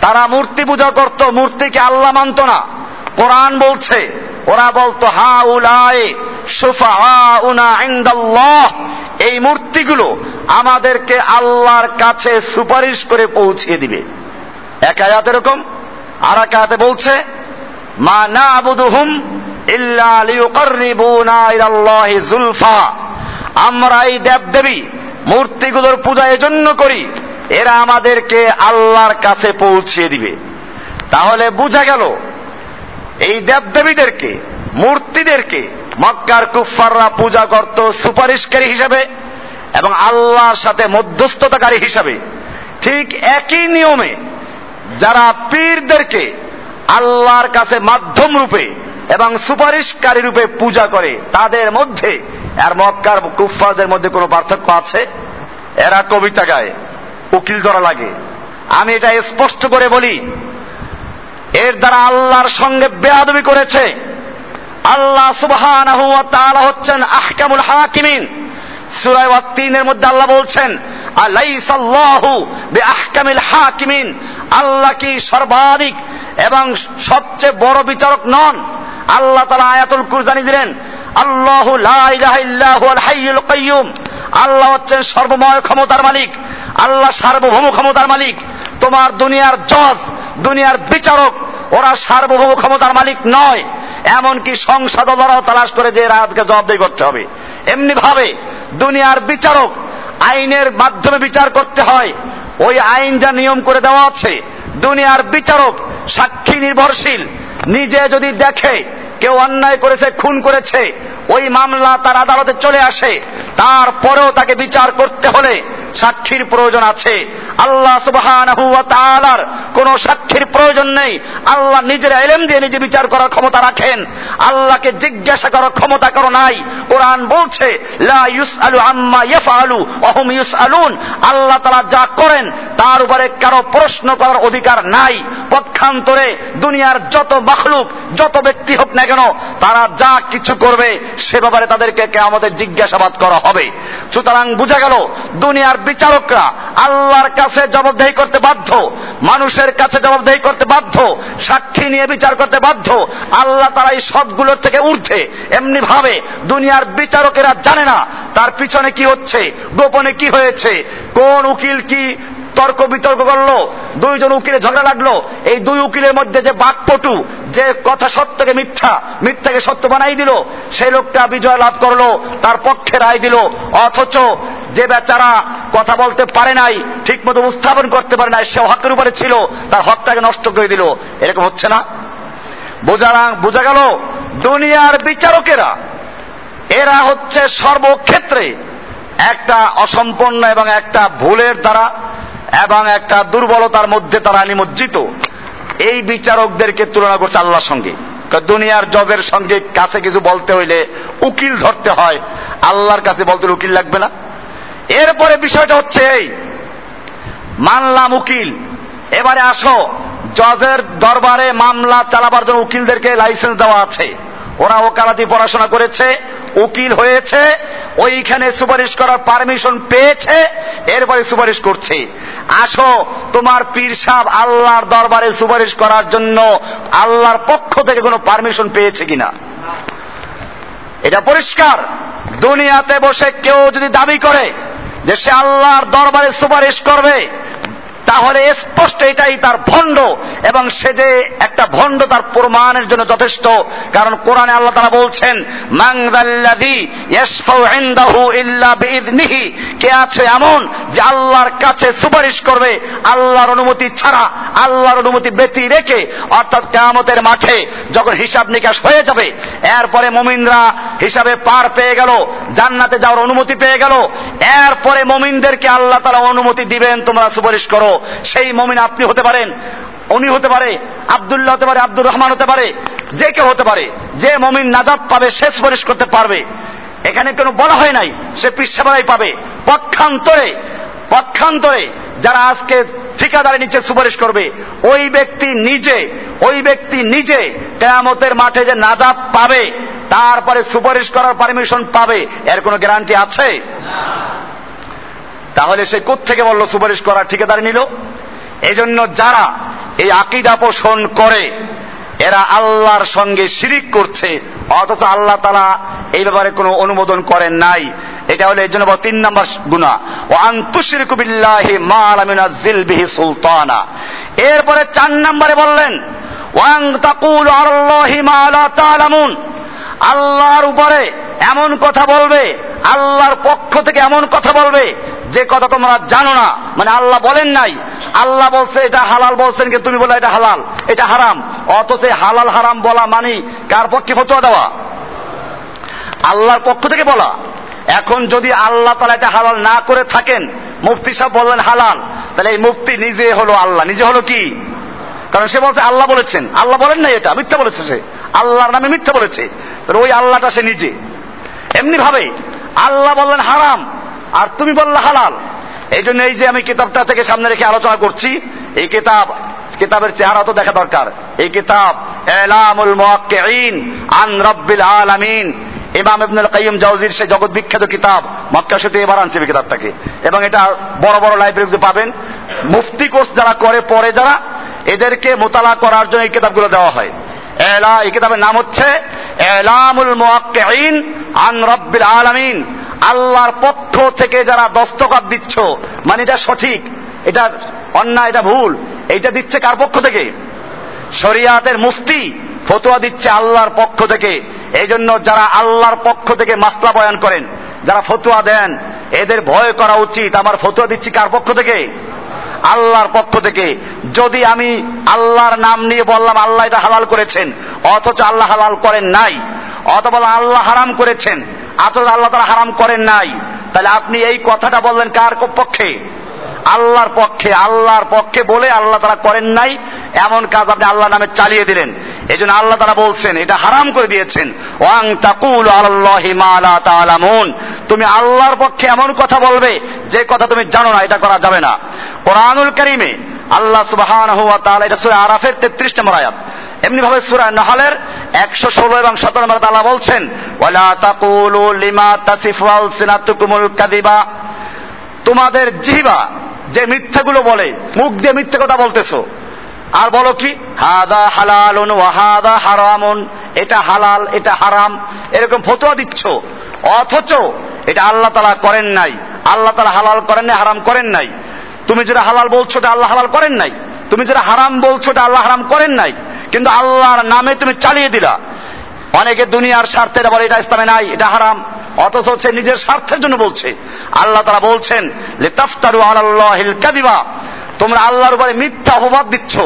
তারা মূর্তি পূজা করত, মূর্তিকে আল্লাহ মানত না। কোরআন বলছে, ওরা বলতো হা উলায় সুফা এই মূর্তিগুলো আমাদেরকে আল্লাহর কাছে সুপারিশ করে পৌঁছিয়ে দিবে। এক আয়াত এরকম আর এক আয়াতে বলছে, মা না আমরা এই দেবদেবী মূর্তিগুলোর পূজা এজন্য করি, এরা আমাদেরকে আল্লাহর কাছে পৌঁছিয়ে দিবে। তাহলে বোঝা গেল, এই দেবদেবীদেরকে, মূর্তিদেরকে মক্কার কুফাররা পূজা করত সুপারিশকারী হিসাবে এবং আল্লাহর সাথে মধ্যস্থতাকারী হিসাবে। ঠিক একই নিয়মে যারা পীরদেরকে আল্লাহর কাছে মাধ্যম রূপে এবং সুপারিশকারী রূপে পূজা করে। তাদের মধ্যে, আর মক্কার কুফফারদের মধ্যে কোনো পার্থক্য আছে? এরা কবিতা গায়, উকিল ধরা লাগে। আমি এটা স্পষ্ট করে বলি, এর দ্বারা আল্লাহর সঙ্গে বেয়াদবি করেছে। আল্লাহ সুবহান হচ্ছেন আহকামুল হাকিমিন। সুরায় তিনের মধ্যে আল্লাহ বলছেন, আলাইসাল্লাহু বে আহকামিল হাকিমিন। আল্লাহ কি সর্বাধিক এবং সবচেয়ে বড় বিচারক নন? আল্লাহ তালা আয়াতুল কুর জানিয়ে দিলেন, আল্লাহ আল্লাহ হচ্ছেন সর্বময় ক্ষমতার মালিক। আল্লাহ সার্বভৌম ক্ষমতার মালিক। তোমার দুনিয়ার জজ, দুনিয়ার বিচারক, ওরা সার্বভৌম ক্ষমতার মালিক নয়। এমনকি সংসদ দ্বারাও তালাশ করে যে রাজকে জবাবদেহি করতে হবে। এমনি ভাবে দুনিয়ার বিচারক, আইনের মাধ্যমে বিচার করতে হয়। ওই আইন যা নিয়ম করে দেওয়া আছে, দুনিয়ার বিচারক সাক্ষী নির্ভরশীল। নিজে যদি দেখে কেউ অন্যায় করেছে, খুন করেছে, ওই মামলা তার আদালতে চলে আসে। তারপরেও তাকে বিচার করতে হলে সাক্ষীর প্রয়োজন আছে। আল্লাহ সুবহান কোন সাক্ষীর প্রয়োজন নেই। আল্লাহ নিজের এলেম দিয়ে নিজে বিচার করার ক্ষমতা রাখেন। আল্লাহকে জিজ্ঞাসা করার ক্ষমতা করো নাই। কোরআন বলছে আল্লাহ তারা যা করেন, তার উপরে কারও প্রশ্ন করার অধিকার নাই। পক্ষান্তরে দুনিয়ার যত মখলুক, যত ব্যক্তি হোক না কেন, তারা যা কিছু করবে, সে ব্যাপারে তাদেরকে আমাদের জিজ্ঞাসাবাদ করা হবে। সুতরাং বোঝা গেল, দুনিয়ার বিচারকরা আল্লাহর কাছে জবাবদেহি করতে বাধ্য, মানুষের কাছে জবাবদেহি করতে বাধ্য, সাক্ষী নিয়ে বিচার করতে বাধ্য, আল্লাহ তারা এই সবগুলোর থেকে ঊর্ধ্বে। এমনি ভাবে দুনিয়ার বিচারকেরা জানে না, তার পিছনে কি হচ্ছে, গোপনে কি হয়েছে, কোন উকিল কি তর্ক বিতর্ক করল, দুইজন উকিলে ঝগড়া লাগল, এই দুই উকিলের মধ্যে যে বাকপটু, যে কথা সত্যকে মিথ্যা, মিথ্যাকে সত্য বানাই দিল, সেই লোকটা বিজয় লাভ করল, তার পক্ষে রায় দিল, অথচ যে বেচারা কথা বলতে পারে নাই ঠিক মতো উপস্থাপন করতে পারে নাই সে হকের উপরে ছিল, তার হকটাকে নষ্ট করে দিল, এরকম হচ্ছে না? বোঝা বোঝা গেল, দুনিয়ার বিচারকেরা, এরা হচ্ছে সর্বক্ষেত্রে একটা অসম্পন্ন এবং একটা ভুলের দ্বারা এবং একটা দুর্বলতার মধ্যে তারা নিমজ্জিত। এই বিচারকদেরকে তুলনা করছে আল্লাহর সঙ্গে। দুনিয়ার জজের সঙ্গে কাছে কিছু বলতে হইলে উকিল ধরতে হয়। আল্লাহর কাছে বলতে উকিল লাগবে না। এরপরে বিষয়টা হচ্ছে এই। মানলাম উকিল। এবারে আসো। জজের দরবারে মামলা চালাবার জন্য উকিলদেরকে লাইসেন্স দেওয়া আছে। ওরা ওকালাতি পড়াশোনা করেছে, উকিল হয়েছে, ওইখানে সুপারিশ করার পারমিশন পেয়েছে, এরপরে সুপারিশ করছে। আসো, তোমার পীর সাহ আল্লাহর দরবারে সুপারিশ করার জন্য আল্লাহর পক্ষ থেকে কোনো পারমিশন পেয়েছে কিনা? এটা পরিষ্কার। দুনিয়াতে বসে কেউ যদি দাবি করে যে সে আল্লাহর দরবারে সুপারিশ করবে তাহলে স্পষ্ট এটাই তার ভণ্ড, এবং সে যে একটা ভণ্ড তার প্রমাণের জন্য যথেষ্ট, কারণ কোরআনে আল্লাহ তারা বলছেন কে আছে এমন যে আল্লাহর কাছে সুপারিশ করবে, আল্লাহর অনুমতি ছাড়া, আল্লাহর অনুমতি ব্যতি রেখে, অর্থাৎ কেয়ামতের মাঠে যখন হিসাব নিকাশ হয়ে যাবে, এরপরে মমিনরা হিসাবে পার পেয়ে গেল, জান্নাতে যাওয়ার অনুমতি পেয়ে গেল, এরপরে মমিনদেরকে আল্লাহ তারা অনুমতি দিবেন, তোমরা সুপারিশ করো। সেই মমিন আপনি হতে পারেন, উনি হতে পারে, আবদুল্লাহ হতে পারে, আব্দুর রহমান হতে পারে, যে কেউ হতে পারে, যে মমিন নাজাদ পাবে সে সুপারিশ করতে পারবে। এখানে কোনো বলা হয় নাই, সে পিসাবাই পাবে। পক্ষান্তরে পক্ষান্তরে যারা আজকে ঠিকাদারের নিচে সুপারিশ করবে, ওই ব্যক্তি নিজে, ওই ব্যক্তি নিজে কেয়ামতের মাঠে যে নাজাদ পাবে, তারপরে সুপারিশ করার পারমিশন পাবে, এর কোনো গ্যারান্টি আছে? তাহলে সে থেকে বলল, সুপারিশ করার ঠিকাদারি নিল। এজন্য যারা এই আকিদা পোষণ করে, এরা আল্লাহর সঙ্গে শিরিক করছে, অথচ আল্লাহ তালা এই ব্যাপারে কোনো অনুমোদন করেন নাই। এটা হলো এই জন্য তিন নম্বর গুণা ও আন্তুশিরকুবিল্লাহি মালামিনাজিল বিহি সুলতানা। এরপরে চার নম্বরে বললেন, ওয়াং তাকুল আল্লাহর উপরে এমন কথা বলবে, আল্লাহর পক্ষ থেকে এমন কথা বলবে যে কথা তোমরা জানো না মানে আল্লাহ বলেন নাই। আল্লাহ বলছে, এটা হালাল বলছেন কিন্তু তুমি বলে এটা হালাল, এটা হারাম। অথচ হালাল হারাম বলা মানে কার পক্ষে ফতোয়া দেওয়া? আল্লাহর পক্ষ থেকে বলা। এখন যদি আল্লাহ তালা এটা হালাল না করে থাকেন, মুফতি সাহেব বললেন হালাল, তাহলে এই মুফতি নিজে হলো আল্লাহ, নিজে হলো কি? কারণ সে বলছে, আল্লাহ বলেছেন। আল্লাহ বলেন না এটা, মিথ্যা বলেছে সে। আল্লাহর নামে মিথ্যা বলেছে। তাহলে ওই আল্লাহটা সে নিজে। এমনি ভাবে আল্লাহ বললেন হারাম আর তুমি বললে হালাল। এই জন্য এই যে আমি কিতাবটা থেকে সামনে রেখে আলোচনা করছি, এই কিতাব, কিতাবের চেহারা তো দেখা দরকার। এই কিতাব, এলামুল মুয়াক্কিঈন আন রাব্বিল আলামিন। ইমাম ইবনুল কাইয়িম জাওজির সেই জগৎ বিখ্যাত কিতাব মক্কা শরীফে এবার আনছে কিতাবটাকে। এবং এটা বড় বড় লাইব্রেরিতে পাবেন। মুফতি কোর্স যারা করে পড়ে যারা, এদেরকে মোতালা করার জন্য এই কিতাবগুলো দেওয়া হয়। এলা, এই কিতাবের নাম হচ্ছে, এলামুল মুয়াক্কিঈন আন রাব্বিল আলামিন। আল্লাহর পক্ষ থেকে যারা দস্তকাত দিচ্ছ মানে এটা সঠিক, এটা অন্যায়, এটা ভুল, এইটা দিচ্ছে কার পক্ষ থেকে? শরিয়াতের মুফতি ফতোয়া দিচ্ছে আল্লাহর পক্ষ থেকে। এই জন্য যারা আল্লাহর পক্ষ থেকে মাসলা বয়ান করেন, যারা ফতোয়া দেন, এদের ভয় করা উচিত। আমার ফতোয়া দিচ্ছি কার পক্ষ থেকে? আল্লাহর পক্ষ থেকে। যদি আমি আল্লাহর নাম নিয়ে বললাম, আল্লাহ এটা হালাল করেছেন, অথচ আল্লাহ হালাল করেন নাই, অথবা আল্লাহ হারাম করেছেন অথচ আল্লাহ তারা হারাম করেন নাই। তাহলে আপনি এই কথাটা বললেন কার পক্ষে? আল্লাহর পক্ষে আল্লাহর পক্ষে বলে আল্লাহ তারা করেন নাই, এমন কাজ আপনি আল্লাহ নামে চালিয়ে দিলেন। এই জন্য আল্লাহ তারা বলছেন, এটা হারাম করে দিয়েছেন। ওয়াং তাকুল আল্লাহি মালা তালামুন তুমি আল্লাহর পক্ষে এমন কথা বলবে, যে কথা তুমি জানো না, এটা করা যাবে না। কোরআনুল করিমে আল্লাহ সুবহান হুয়া এটা সূরা আরাফের 33 নম্বর আয়াত। এমনি ভাবে সূরা নাহলের 116 এবং 17 নম্বর তাআলা বলছেন লিমা তোমাদের জিহবা যে মিথ্যাগুলো বলে, মুখ দিয়ে মিথ্যে কথা বলতেছো। আর বলো কি? হাদা হালালুন ওয়াহাদা হারামুন। এটা হালাল, এটা হারাম, এরকম ফতোয়া দিচ্ছ। অথচ এটা আল্লাহ তালা করেন নাই। আল্লাহ তালা হালাল করেন নাই, হারাম করেন নাই। তুমি যেটা হালাল বলছো এটা আল্লাহ হালাল করেন নাই। তুমি যেটা হারাম বলছো এটা আল্লাহ হারাম করেন নাই। কিন্তু আল্লাহর নামে তুমি চালিয়ে দিলা। অনেকে দুনিয়ার স্বার্থে বলে, এটা ইসলামে নাই, এটা হারাম। অথচ হচ্ছে নিজের স্বার্থের জন্য বলছে। আল্লাহ তারা বলছেন আলাল্লাহিল কাযিবা। তোমরা আল্লাহর উপরে মিথ্যা অপবাদ দিচ্ছ।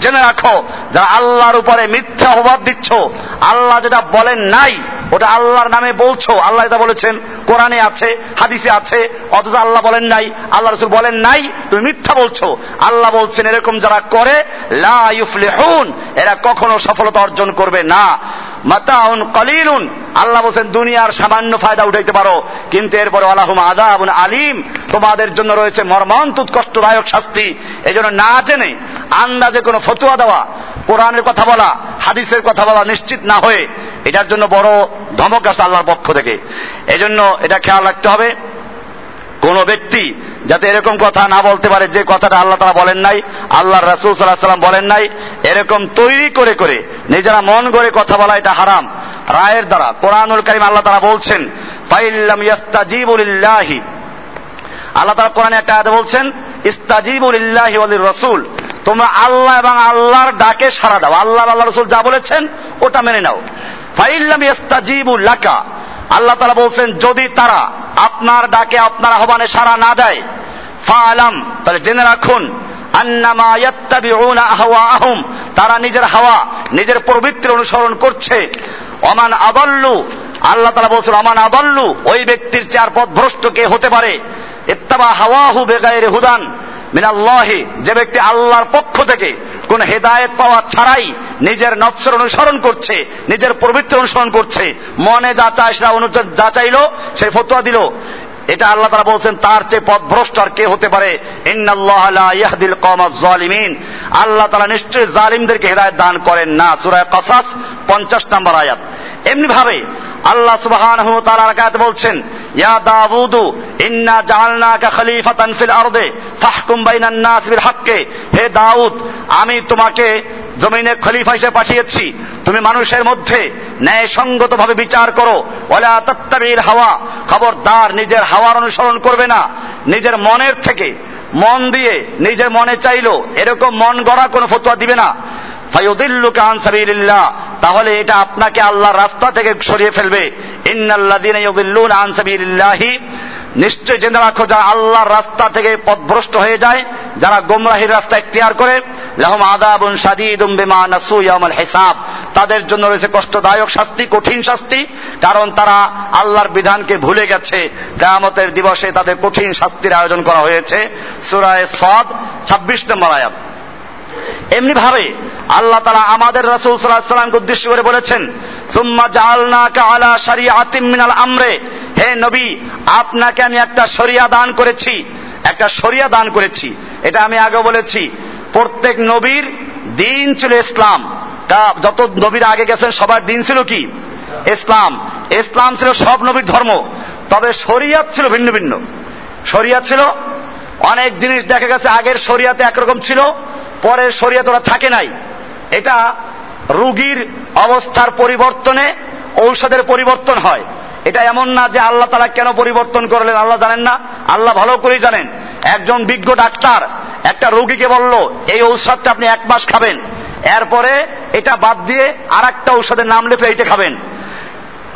জেনে রাখো, যারা আল্লাহর উপরে মিথ্যা অপবাদ দিচ্ছ, আল্লাহ যেটা বলেন নাই, ওটা আল্লাহর নামে বলছো। আল্লাহ এটা বলেছেন কোরআনে আছে, হাদিসে আছে, অথচ আল্লাহ বলেন নাই, আল্লাহ রসুল বলেন নাই, তুমি মিথ্যা বলছো। আল্লাহ বলছেন এরকম যারা করে, লা ইউফলিহুন, এরা কখনো সফলতা অর্জন করবে না। মাতাউন কলিলুন, আল্লাহ বলছেন দুনিয়ার সামান্য ফায়দা উঠাইতে পারো, কিন্তু এরপরে আল্লাহুম আদাবুন আলিম, তোমাদের জন্য রয়েছে মর্মান্তুত কষ্টদায়ক শাস্তি। এই জন্য না জেনে আন্দাজে কোনো ফতুয়া দেওয়া, কোরআনের কথা বলা, হাদিসের কথা বলা নিশ্চিত না হয়ে এটার জন্য বড় ধমক আছে আল্লাহর পক্ষ থেকে। এই জন্য এটা খেয়াল রাখতে হবে। কোন ব্যক্তি যাতে এরকম কথা না বলতে পারে, যে কথাটা আল্লাহ তারা বলেন নাই আল্লাহ রাসুল সাল্লাহ সাল্লাম বলেন নাই, এরকম তৈরি করে করে নিজেরা মন করে কথা বলা এটা হারাম। রায়ের দ্বারা কোরআনুল করিম আল্লাহ তারা বলছেন, ফাইল্লাম ইয়াস্তাজিবুলিল্লাহি আল্লাহ তারা কোরআনে একটা আয়াতে বলছেন ইস্তাজিবুলিল্লাহি ওয়ালির রাসূল তোমরা আল্লাহ এবং আল্লাহর ডাকে সাড়া দাও। আল্লাহ আল্লাহ রসুল যা বলেছেন, ওটা মেনে নাও। লাকা। আল্লাহ তারা বলছেন, যদি তারা আপনার ডাকে আপনার আহ্বানে সাড়া না দেয়, ফালাম, তাহলে জেনে রাখুন তারা নিজের হাওয়া, নিজের প্রবৃত্তির অনুসরণ করছে। অমান আদল্লু, আল্লাহ তারা বলছেন অমান আদল্লু, ওই ব্যক্তির চার পথ ভ্রষ্ট কে হতে পারে? ইত্তাবা হাওয়াহু বেগায়ের হুদান মিনাল্লাহি, যে ব্যক্তি আল্লাহর পক্ষ থেকে কোন হেদায়েত পাওয়া ছাড়াই নিজের নফসের অনুসরণ করছে, নিজের প্রবৃত্তি অনুসরণ করছে। মনে যা চায় সেটা অনুযায়ী যা চাইলো সে ফতোয়া দিল। এটা আল্লাহ তারা বলছেন, তার চেয়ে পথভ্রষ্ট আর কে হতে পারে? আল্লাহ তারা নিশ্চয়ই জালিমদেরকে হেদায়ত দান করেন না। সুরায় কসাস, পঞ্চাশ নম্বর আয়াত। এমনি ভাবে আল্লাহ সুবহানাহু ওয়া তাআলা আয়াত বলছেন, ইয়া দাউদু, ইন্না জাআলনাকা খলিফাতান ফিল আরদে, ফাহকুম বাইনান বিল হে দাউদ, আমি তোমাকে জমিনে খলিফা হিসেবে পাঠিয়েছি। তুমি মানুষের মধ্যে ন্যায়সঙ্গত ভাবে বিচার করো। ওলা তত্তাবির হাওয়া। খবরদার নিজের হাওয়ার অনুসরণ করবে না। নিজের মনের থেকে মন দিয়ে নিজের মনে চাইলো। এরকম মন গড়া কোনো ফতোয়া দিবে না। ফাইউদিল্লুকা আন তাহলে এটা আপনাকে আল্লাহর রাস্তা থেকে সরিয়ে ফেলবে। ইন্নাল্লাযীনা ইউদিল্লুনা নিশ্চয় জেনে রাখো, যারা আল্লাহর রাস্তা থেকে পথভ্রষ্ট হয়ে যায়, যারা গোমরাহির রাস্তা এখতিয়ার করে লাহুম আদাবুন শাদীদুম বিমা নাসু ইয়াউমাল হিসাব। তাদের জন্য রয়েছে কষ্টদায়ক শাস্তি, কঠিন শাস্তি, কারণ তারা আল্লাহর বিধানকে ভুলে গেছে। কিয়ামতের দিবসে তাদের কঠিন শাস্তির আয়োজন করা হয়েছে। সূরায়ে সাদ 26 নম্বর আয়াত। এমনি ভাবে আল্লাহ তারা আমাদের রাসূল আলাইহি সাল্লামকে উদ্দেশ্য করে বলেছেন, সুম্মা জাআলনাকা আলা শারিআতিম মিনাল আমরে। হে নবী, আপনাকে আমি একটা শরিয়া দান করেছি। একটা শরিয়া দান করেছি। এটা আমি আগে বলেছি। প্রত্যেক নবীর দিন ছিল ইসলাম। তা যত নবীর আগে গেছেন, সবার দিন ছিল কি? ইসলাম। ইসলাম ছিল সব নবীর ধর্ম। তবে শরিয়াত ছিল ভিন্ন ভিন্ন। শরিয়াত ছিল অনেক জিনিস দেখা গেছে, আগের শরিয়াতে একরকম ছিল, পরের শরিয়াত ওরা থাকে নাই। এটা রুগীর অবস্থার পরিবর্তনে ঔষধের পরিবর্তন হয়। এটা এমন না যে আল্লাহ তারা কেন পরিবর্তন করলেন, আল্লাহ জানেন না। আল্লাহ ভালো করেই জানেন। একজন বিজ্ঞ ডাক্তার একটা রোগীকে বলল, এই ঔষধটা আপনি এক মাস খাবেন। এরপরে এটা বাদ দিয়ে আর একটা ঔষধের নাম লেপে এইটা খাবেন।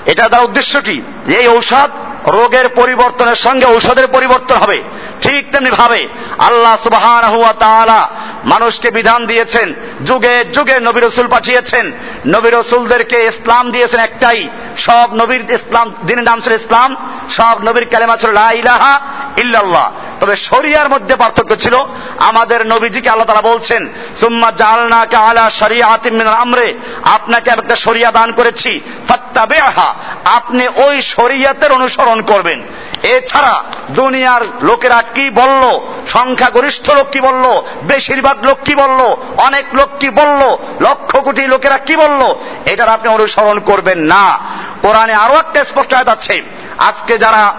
এটা তার উদ্দেশ্য কি? এই ঔষধ রোগের পরিবর্তনের সঙ্গে ঔষধের পরিবর্তন হবে। ঠিক তেমনি ভাবে আল্লাহ তাআলা মানুষকে বিধান দিয়েছেন, যুগে যুগে নবী রসুল পাঠিয়েছেন। নবী রসুলদেরকে ইসলাম দিয়েছেন একটাই সব নবীর ইসলাম, দিনের নাম ছিল ইসলাম, সব নবীর কালেমা ছিল লাইলাহা ইল্লাল্লাহ। তবে শরিয়ার মধ্যে পার্থক্য ছিল, আমাদের নবীজিকে আল্লাহ তারা বলছেন, সুম্মা জালনাকে আলা শরিয়াতিম মিনাল আমরে। আপনাকে একটা শরিয়া দান করেছি, ফাত্তাবিআহা। আপনি ওই শরিয়াতের অনুসরণ করবেন। এছাড়া দুনিয়ার লোকেরা কি বলল? সংখ্যাগরিষ্ঠ লোক কি বলল? বেশিরভাগ লোক কি বলল? অনেক লোক কি বলল? লক্ষ কোটি লোকেরা কি বলল? এটার আপনি অনুসরণ করবেন না। কোরআনে আরও একটা স্পষ্ট আয়াত আছে। আজকে যারা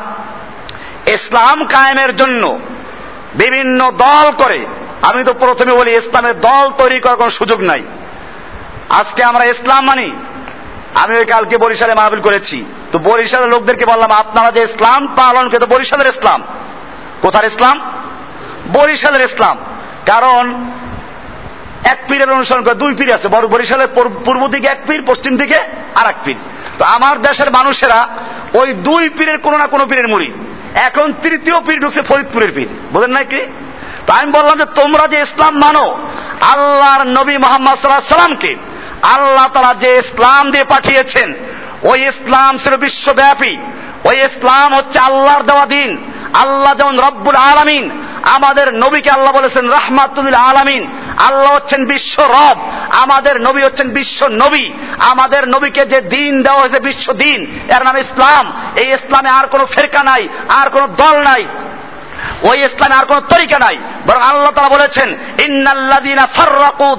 ইসলাম কায়েমের জন্য বিভিন্ন দল করে, আমি তো প্রথমে বলি ইসলামের দল তৈরি করার কোনো সুযোগ নাই। আজকে আমরা ইসলাম মানি। আমি ওই কালকে বরিশালে মাহবিল করেছি। তো বরিশালের লোকদেরকে বললাম, আপনারা যে ইসলাম পালন করে বরিশালের ইসলাম। কোথার ইসলাম? বরিশালের ইসলাম। কারণ, এক পীরের অনুসরণ করে দুই পীর আছে বড় বরিশালের পূর্ব দিকে এক পীর, পশ্চিম দিকে আর এক পীর। তো আমার দেশের মানুষেরা ওই দুই পীরের কোনো না কোনো পীরের মুড়ি। এখন তৃতীয় পীর ঢুকছে ফরিদপুরের পীর। বোঝেন না কি? তো আমি বললাম যে, তোমরা যে ইসলাম মানো, আল্লাহর নবী মোহাম্মদ সাল্লাহ সাল্লামকে আল্লাহ তারা যে ইসলাম দিয়ে পাঠিয়েছেন ওই ইসলাম ছিল বিশ্বব্যাপী। ওই ইসলাম হচ্ছে আল্লাহর দেওয়া দিন। আল্লাহ যেমন রব্বুল আলামিন, আমাদের নবীকে আল্লাহ বলেছেন রাহমাতুল আলামিন। আল্লাহ হচ্ছেন বিশ্ব রব, আমাদের নবী হচ্ছেন বিশ্ব নবী। আমাদের নবীকে যে দিন দেওয়া হয়েছে বিশ্ব দিন, এর নাম ইসলাম। এই ইসলামে আর কোনো ফেরকা নাই, আর কোনো দল নাই। ওই ইসলামে আর কোন তরিকা নাই। বরং আল্লাহ তারা বলেছেন ইন্নাল্লাদিনা ফাররাকু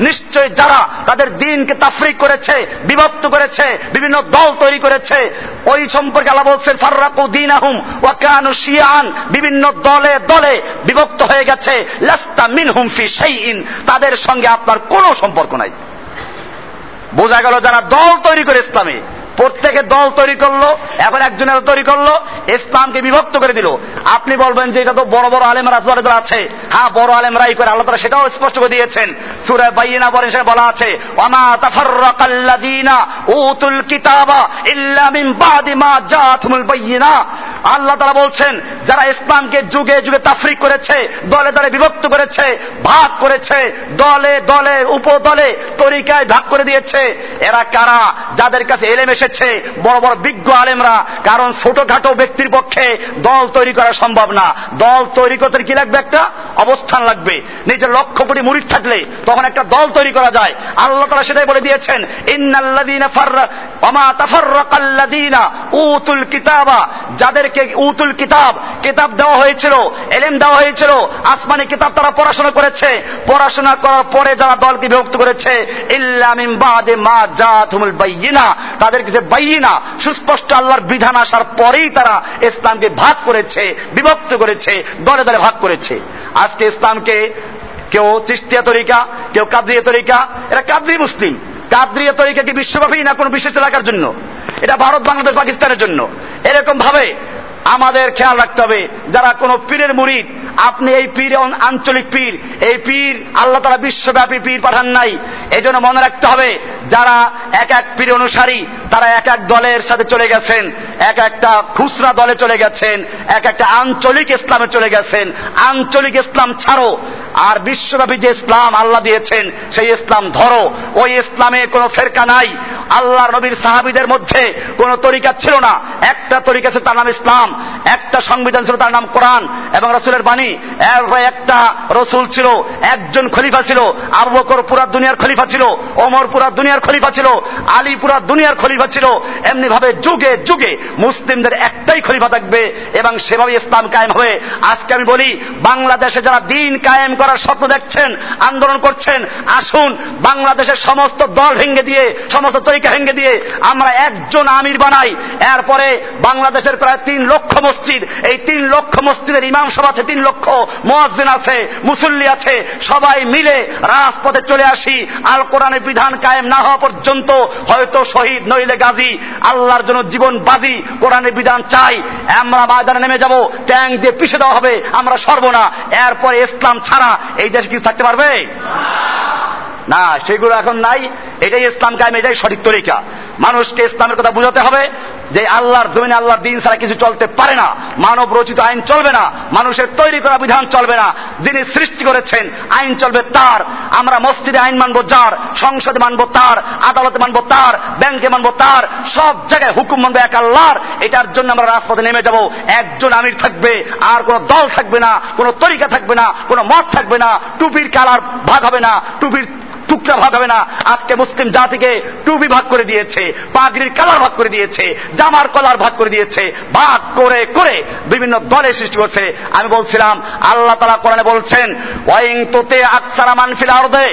নিশ্চয় যারা তাদের দিনকে তাফরিক করেছে, বিভক্ত করেছে, বিভিন্ন দল তৈরি করেছে, ওই সম্পর্কে আল্লাহ বলছেন, ফাররাকু দীনাহুম। ওয়া কানু শিয়ান, বিভিন্ন দলে দলে বিভক্ত হয়ে গেছে। লাস্তা মিনহুম ফি শাইইন। তাদের সঙ্গে আপনার কোনো সম্পর্ক নাই। বোঝা গেল যারা দল তৈরি করে ইসলামে প্রত্যেকে দল তৈরি করল, এখন একজনের তৈরি করল, ইসলামকে বিভক্ত করে দিল। আপনি বলবেন যে এটা তো বড় বড় আলেমরা আছে। হ্যাঁ বড় আলেমরাই করে, আল্লাহ তারা সেটাও স্পষ্ট করে দিয়েছেন। সুরে বাইনা বলেন সেটা বলা আছে ওয়ামা তাফাররাকাল্লাযীনা উতুল কিতাবা ইল্লা মিন বাদি বাইয়িনা। আল্লাহ তারা বলছেন, যারা ইসলামকে যুগে যুগে তাফরিক করেছে, দলে দলে বিভক্ত করেছে, ভাগ করেছে, দলে দলে উপদলে তরিকায় ভাগ করে দিয়েছে, এরা কারা? যাদের কাছে এলেম এসেছে বড় বড় বিজ্ঞ আলেমরা। কারণ ছোটখাটো ব্যক্তির পক্ষে দল তৈরি করা সম্ভব না। দল তৈরি করতে কি লাগবে একটা? অবস্থান লাগবে। নিজের লক্ষ কোটি মুড়ি থাকলে তখন একটা দল তৈরি করা যায়। আল্লাহ তারা সেটাই বলে দিয়েছেন যাদেরকে উতুল কিতাব কিতাব দেওয়া হয়েছিল, এলেম দেওয়া হয়েছিল, আসমানি কিতাব তারা পড়াশোনা করেছে। পড়াশোনা করার পরে যারা দলকে বিভক্ত করেছে, ইল্লা মিন বাদে মা জাতুমুল বাইয়িনা তাদের কাছে বাইয়িনা, সুস্পষ্ট আল্লাহর বিধান আসার পরেই তারা ইসলামকে ভাগ করেছে, বিভক্ত করেছে, দলে দলে ভাগ করেছে। আজকে ইসলামকে কেউ চিস্তিয়া তরিকা, কেউ কাদ্রিয়া তরিকা, এরা কাদ্রি মুসলিম। কাদ্রিয়া তরিকা কি বিশ্বব্যাপী না কোনো বিশেষ এলাকার জন্য? এটা ভারত, বাংলাদেশ, পাকিস্তানের জন্য। এরকম ভাবে আমাদের খেয়াল রাখতে হবে যারা কোনো পীরের মুরিদ আপনি এই পীর আঞ্চলিক পীর। এই পীর আল্লাহ তারা বিশ্বব্যাপী পীর পাঠান নাই। এই জন্য মনে রাখতে হবে, যারা এক এক পীর অনুসারী, তারা এক এক দলের সাথে চলে গেছেন, এক একটা খুচরা দলে চলে গেছেন, এক একটা আঞ্চলিক ইসলামে চলে গেছেন। আঞ্চলিক ইসলাম ছাড়ো, আর বিশ্বব্যাপী যে ইসলাম আল্লাহ দিয়েছেন, সেই ইসলাম ধরো। ওই ইসলামে কোনো ফেরকা নাই। আল্লাহ নবীর সাহাবিদের মধ্যে কোনো তরিকা ছিল না। একটা তরিকা ছিল তার নাম ইসলাম, একটা সংবিধান ছিল তার নাম কোরআন, এবং রসুলের বাণী এরপরে একটা রসুল ছিল, একজন খলিফা ছিল, আবু বকর পুরা দুনিয়ার খলিফা ছিল, ওমর পুরা দুনিয়ার খলিফা ছিল, আলী পুরা দুনিয়ার খলিফা ছিল এমনি ভাবে যুগে যুগে মুসলিমদের একটাই খলিফা থাকবে এবং সেভাবে ইসলাম কায়েম হবে। আজকে আমি বলি, বাংলাদেশে যারা দিন কায়েম করার স্বপ্ন দেখছেন, আন্দোলন করছেন, আসুন, বাংলাদেশের সমস্ত দল ভেঙে দিয়ে, সমস্ত তরিকা ভেঙে দিয়ে আমরা একজন আমির বানাই। এরপরে বাংলাদেশের প্রায় তিন লক্ষ মসজিদ, এই তিন লক্ষ মসজিদের ইমাম সভা আছে, তিন লক্ষ মোয়াজ্জিন আছে, মুসল্লি আছে, সবাই মিলে রাজপথে চলে আসি। আল কোরআনের বিধান কায়েম না হওয়া পর্যন্ত হয়তো শহীদ নইলে গাজী। আল্লাহর জন্য জীবন বাজি। কোরআনের বিধান চাই, আমরা ময়দানে নেমে যাব, ট্যাঙ্ক দিয়ে পিছিয়ে দেওয়া হবে, আমরা সর্ব না। এরপরে ইসলাম ছাড়া এই দেশে কিছু থাকতে পারবে? না, সেগুলো এখন নাই। এটাই ইসলাম কায়েম, এটাই সঠিক তরিকা। মানুষকে ইসলামের কথা বুঝাতে হবে। যে আল্লাহর জমিনে আল্লাহর দিন ছাড়া কিছু চলতে পারে না। মানব রচিত আইন চলবে না। মানুষের তৈরি করা বিধান চলবে না। যিনি সৃষ্টি করেছেন, আইন চলবে তার। আমরা মসজিদে আইন মানবো যার, সংসদে মানবো তার, আদালতে মানবো তার, ব্যাংকে মানবো তার, সব জায়গায় হুকুম মানবো এক আল্লাহর। এটার জন্য আমরা রাজপথে নেমে যাব। একজন আমির থাকবে, আর কোন দল থাকবে না, কোন তরিকা থাকবে না, কোন মত থাকবে না। টুপির কালার ভাগ হবে না। টুপির টুকরা ভাগ হবে না। আজকে মুসলিম জাতিকে টুপি ভাগ করে দিয়েছে, পাগড়ির কালার ভাগ করে দিয়েছে, জামার কলার ভাগ করে দিয়েছে, ভাগ করে করে বিভিন্ন দলের সৃষ্টি করছে। আমি বলছিলাম, আল্লাহ তালা কোরআনে বলছেন, ওয়াইং তোতে আকসারা মানফিল আরদে।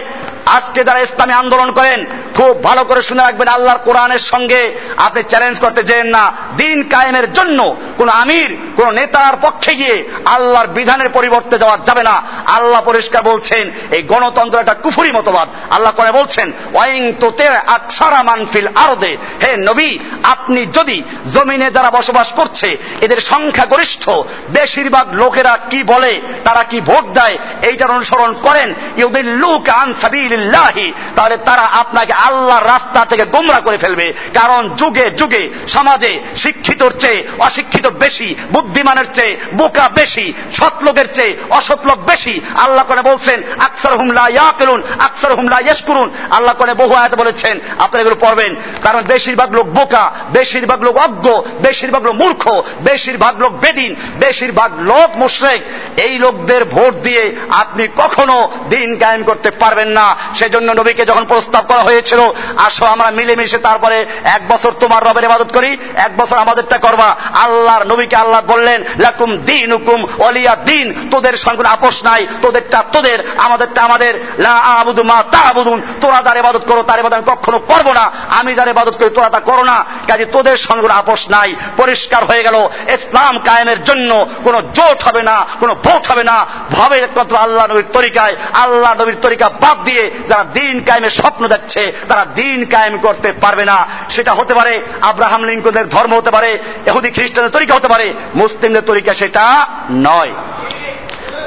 আজকে যারা ইসলামী আন্দোলন করেন খুব ভালো করে শুনে রাখবেন আল্লাহর কোরআনের সঙ্গে। আপনি চ্যালেঞ্জ করতে যেন না। দিন কায়েমের জন্য কোন আমির, কোন নেতার পক্ষে গিয়ে আল্লাহর বিধানের পরিবর্তে যাওয়া যাবে না। আল্লাহ পরিষ্কার বলছেন, এই গণতন্ত্র একটা কুফুরি মতবাদ। আল্লাহ করে বলছেন, ওয়াইং তোতে আকসারা মানফিল আরদে। হে নবী, আপনি যদি জমিনে যারা বসবাস করছে, এদের সংখ্যা গরিষ্ঠ বেশিরভাগ লোকেরা কি বলে, তারা কি ভোট দেয়, এইটার অনুসরণ করেন। ইউদিল্লুক আন সাবিলিল্লাহি। তাহলে তারা আপনাকে আল্লাহর রাস্তা থেকে গোমরা করে ফেলবে। কারণ যুগে যুগে সমাজে শিক্ষিতর চেয়ে অশিক্ষিত বেশি, বুদ্ধিমানের চেয়ে বোকা বেশি, সৎ লোকের চেয়ে অসৎ লোক বেশি। আল্লাহ করে বলছেন আকসার হুমলা ইয়া করুন আকসার হুমলা ইয়েস করুন আল্লাহ করে বহু আয়াত বলেছেন, আপনারা এগুলো পড়বেন। কারণ বেশিরভাগ লোক বোকা, বেশিরভাগ লোক অজ্ঞ, বেশিরভাগ লোক মূর্খ, বেশিরভাগ লোক বেদিন, বেশিরভাগ লোক মুশ্রেক। এই লোকদের ভোট দিয়ে আপনি কখনো দিন কায়েম করতে পারবেন না। সেজন্য নবীকে যখন প্রস্তাব করা হয়েছিল আসো, আমরা মিলেমিশে তারপরে এক বছর তোমার রবের ইবাদত করি, এক বছর আমাদেরটা করবা। আল্লাহর নবীকে আল্লাহ বললেন, লাকুম দিন হুকুম অলিয়া দিন, তোদের সঙ্গে আপোষ নাই, তোদেরটা, তোদের, আমাদেরটা আমাদের, লা আবুদু মা তা আবুদুন তোরা যার ইবাদত করো তার ইবাদত আমি কখনো করব না, আমি যার ইবাদত করি তোরা তা করো না। কাজে তোদের সঙ্গে আপোষ নাই, পরিষ্কার হয়ে গেল। ইসলাম কায়েমের জন্য কোনো জোট হবে না, কোনো ভোট হবে না। ভাবে একমাত্র আল্লাহ নবীর তরিকায়, আল্লাহ নবীর তরিকা বাদ দিয়ে যারা দিন কায়েমের স্বপ্ন দেখছে তারা দিন কায়েম করতে পারবে না। সেটা হতে পারে আব্রাহাম লিঙ্কনের ধর্ম হতে পারে, এহুদি খ্রিস্টানের তরিকা হতে পারে, মুসলিমদের তরিকা সেটা নয়।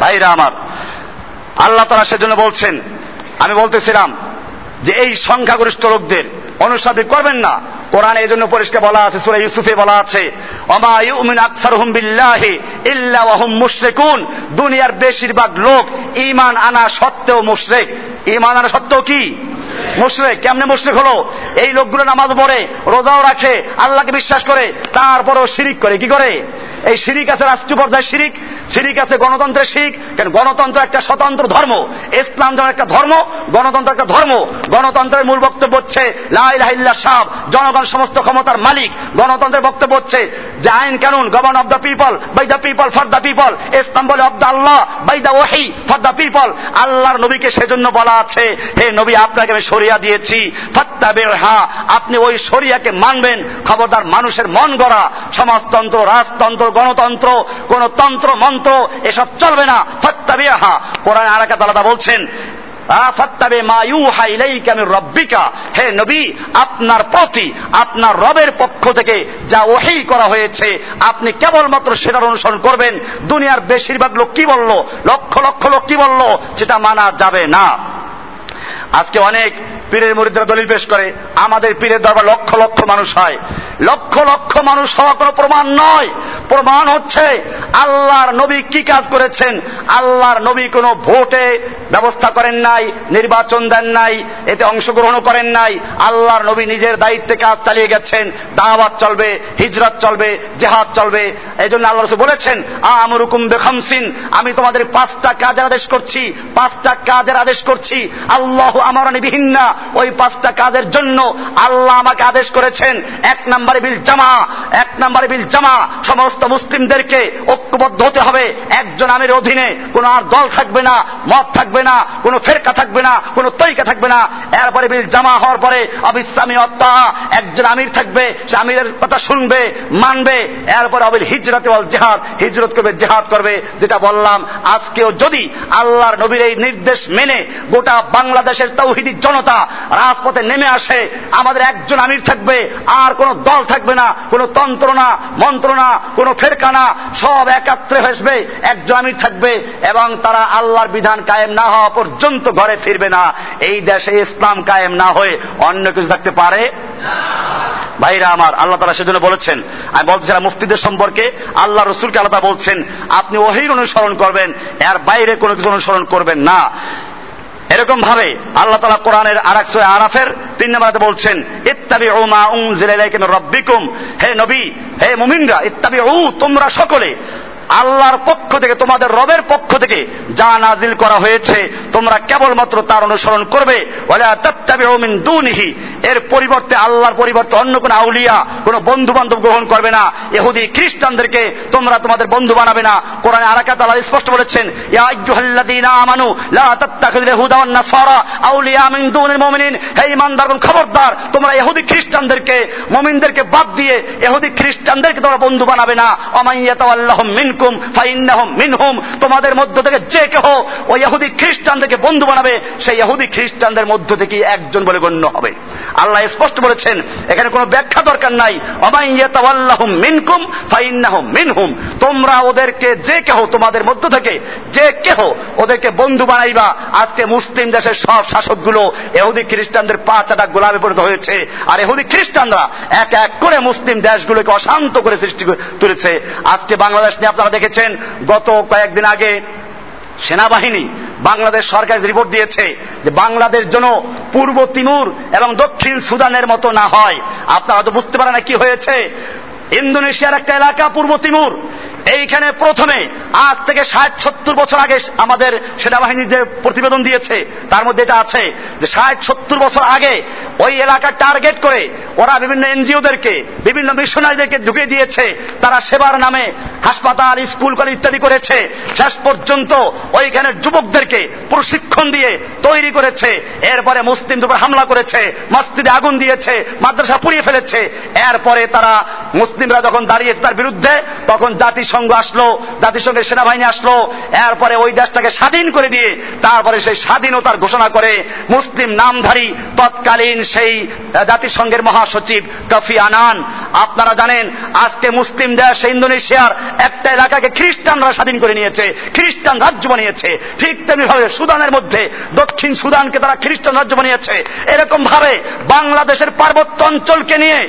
ভাইরা আমার, আল্লাহ তারা সেজন্য বলছেন, আমি বলতেছিলাম যে এই সংখ্যাগরিষ্ঠ লোকদের অনুসারী করবেন না। কোরআনে এই জন্য পরিষ্কার বলা আছে, সুরা ইউসুফে বলা আছে দুনিয়ার বেশিরভাগ লোক ঈমান আনা সত্ত্বেও মুশরিক। ঈমান আনা সত্ত্বেও কি? মুশরেক, কেমনে মুশরেক হলো? এই লোকগুলো নামাজ পড়ে, রোজাও রাখে, আল্লাহকে বিশ্বাস করে, তারপরেও শিরিক করে। কি করে? এই শিরিক আছে রাষ্ট্রীয় পর্যায়ে শিরিক শিরিক আছে, গণতন্ত্রের শিরিক। কেন? গণতন্ত্র একটা স্বতন্ত্র ধর্ম। ইসলাম যেমন একটা ধর্ম, গণতন্ত্র একটা ধর্ম। গণতন্ত্রের মূল বক্তব্য হচ্ছে লাইল্লা সাহ জনগণ সমস্ত ক্ষমতার মালিক। গণতন্ত্রের বক্তব্য হচ্ছে যে আইন কানুন govern of the people by the people for the people ইসলাম বলে of the Allah by the ওহি ফর দ্য পিপল আল্লাহর নবীকে সেজন্য বলা আছে, হে নবী, আপনাকে আমি সরিয়া দিয়েছি। ফত্তাবে হা আপনি ওই সরিয়াকে মানবেন। খবরদার মানুষের মন গড়া। সমাজতন্ত্র, রাজতন্ত্র, গণতন্ত্র, কোন তন্ত্র, মন্ত্র এসব চলবে না। ফত্তাবে হা কোরআন আরাকাত আলাদা বলছেন হে নবী, আপনার প্রতি, আপনার রবের পক্ষ থেকে যা ওহি করা হয়েছে, আপনি কেবলমাত্র সেটার অনুসরণ করবেন। দুনিয়ার বেশিরভাগ লোক কি বলল? লক্ষ লক্ষ লোক কি বলল? সেটা মানা যাবে না। আজকে অনেক পীরের মরিদরা দলিল পেশ করে, আমাদের পীরের দরবার লক্ষ লক্ষ মানুষ হয়। লক্ষ লক্ষ মানুষ হওয়া কোনো প্রমাণ নয়। প্রমাণ হচ্ছে আল্লাহর নবী কি কাজ করেছেন? আল্লাহর নবী কোনো ভোটে ব্যবস্থা করেন নাই, নির্বাচন দেন নাই, এতে অংশগ্রহণ করেন নাই। আল্লাহর নবী নিজের দায়িত্বে কাজ চালিয়ে গেছেন। দাওয়াত চলবে, হিজরত চলবে, জেহাদ চলবে। এই জন্য আল্লাহ রসুল বলেছেন, আমরুকুম বেখামসিন, আমি তোমাদের পাঁচটা কাজের আদেশ করছি, পাঁচটা কাজের আদেশ করছি। আল্লাহ আমার বিহীন না ওই পাঁচটা কাজের জন্য আল্লাহ আমাকে আদেশ করেছেন। এক নম্বরে বিল জামা, এক নম্বরে বিল জামা। সমস্ত মুসলিমদেরকে ঐক্যবদ্ধ হতে হবে। একজন আমির অধীনে কোনো আর দল থাকবে না, মত থাকবে না, কোনো ফেরকা থাকবে না, কোনো তরিকা থাকবে না। এরপরে বিল জামা হওয়ার পরে অবিশ্রামী অত্তা, একজন আমির থাকবে, সে আমিরের কথা শুনবে, মানবে। এরপরে অবিল হিজরত জেহাদ, হিজরত করবে, জেহাদ করবে, যেটা বললাম। আজকেও যদি আল্লাহর নবীর এই নির্দেশ মেনে গোটা বাংলাদেশের তৌহিদি জনতা রাজপথে নেমে আসে, আমাদের একজন আমির থাকবে, আর কোন দল থাকবে না, কোন তন্ত্র না, মন্ত্র না, কোন ফেরকা না, সব একাত্রে হসবে একজন থাকবে, এবং তারা আল্লাহর বিধান কায়েম না হওয়া পর্যন্ত ঘরে ফিরবে না। এই দেশে ইসলাম কায়েম না হয়ে অন্য কিছু থাকতে পারে? ভাইরা আমার, আল্লাহ তারা সেজন্য বলেছেন, আমি বলতেছিলাম মুফতিদের সম্পর্কে, আল্লাহ রসুলকে আল্লাহ বলছেন, আপনি ওহির অনুসরণ করবেন, এর বাইরে কোনো কিছু অনুসরণ করবেন না। এরকম ভাবে আল্লাহ তালা কোরআনের আর এক আরাফের তিন নম্বরাতে বলছেন ও মা উং জিলাইকেন রব্বিকুম। হে নবী, হে মুমিনরা ইত্তাবি ও তোমরা সকলে আল্লাহর পক্ষ থেকে, তোমাদের রবের পক্ষ থেকে যা নাজিল করা হয়েছে, তোমরা কেবলমাত্র তার অনুসরণ করবে। এর পরিবর্তে আল্লাহর পরিবর্তে অন্য কোন আউলিয়া, কোন বন্ধু বান্ধব গ্রহণ করবে না। এহুদি খ্রিস্টানদেরকে তোমরা তোমাদের বন্ধু বানাবে না। কোরআন আরাকাত আল্লাহ স্পষ্ট বলেছেন আমানু, লা খবরদার, তোমরা ইহুদি, খ্রিস্টানদেরকে, মুমিনদেরকে বাদ দিয়ে ইহুদি, খ্রিস্টানদেরকে তোমরা বন্ধু বানাবে না। মিনকুম মিনহুম। তোমাদের মধ্য থেকে যে কেহ ওই ইহুদি, খ্রিস্টানদেরকে বন্ধু বানাবে, সেই ইহুদি, খ্রিস্টানদের মধ্য থেকে একজন বলে গণ্য হবে। আল্লাহ স্পষ্ট বলেছেন, এখানে কোনো ব্যাখ্যা দরকার নাই। অমাইয়াতাওয়াল্লাহুম মিনকুম ফাইন্নাহুম মিনহুম। তোমরা ওদেরকে যে কেহ, তোমাদের মধ্য থেকে যে কেহ ওদেরকে বন্ধু বানাইবা, আজকে মুসলিম দেশের সব শাসকগুলো এহুদি খ্রিস্টানদের পা চাটা গোলামে পরিণত হয়েছে। আর এহুদি খ্রিস্টানরা এক এক করে মুসলিম দেশগুলোকে অশান্ত করে সৃষ্টি তুলেছে। আজকে বাংলাদেশ নিয়ে আপনারা দেখেছেন, গত কয়েকদিন আগে সেনাবাহিনী বাংলাদেশ সরকার রিপোর্ট দিয়েছে যে বাংলাদেশ যেন পূর্ব তিমুর এবং দক্ষিণ সুদানের মতো না হয়। আপনারা হয়তো বুঝতে পারেন না কি হয়েছে। ইন্দোনেশিয়ার একটা এলাকা পূর্ব তিমুর এইখানে প্রথমে আজ থেকে ষাট সত্তর বছর আগে আমাদের সেনাবাহিনী যে প্রতিবেদন দিয়েছে, তার মধ্যে এটা আছে যে ষাট সত্তর বছর আগে ওই এলাকা টার্গেট করে ওরা বিভিন্ন এনজিওদেরকে, বিভিন্ন মিশনারিদেরকে ঢুকিয়ে দিয়েছে। তারা সেবার নামে হাসপাতাল, স্কুল, কলেজ ইত্যাদি করেছে। শেষ পর্যন্ত ওইখানে যুবকদেরকে প্রশিক্ষণ দিয়ে তৈরি করেছে। এরপরে মুসলিমদের উপর হামলা করেছে, মসজিদে আগুন দিয়েছে, মাদ্রাসা পুড়িয়ে ফেলেছে। এরপরে তারা মুসলিমরা যখন দাঁড়িয়েছে তার বিরুদ্ধে, তখন জাতিসংঘ আসলো, জাতিসংঘের সেনাবাহিনী আসলো, এরপরে ওই দেশটাকে স্বাধীন করে দিয়ে তারপরে সেই স্বাধীনতার ঘোষণা করে মুসলিম নামধারী তৎকালীন সেই জাতিসংঘের মহাসচিব কফি আনান। আপনারা জানেন, আজকে মুসলিম দেশ ইন্দোনেশিয়ার একটা এলাকাকে খ্রিস্টানরা স্বাধীন করে নিয়েছে, খ্রিস্টান রাজ্য বানিয়েছে। ঠিক তেমনি ভাবে সুদানের মধ্যে দক্ষিণ সুদানকে তারা খ্রিস্টান রাজ্য বানিয়েছে। এরকম ভাবে বাংলাদেশের পার্বত্য অঞ্চলকে নিয়ে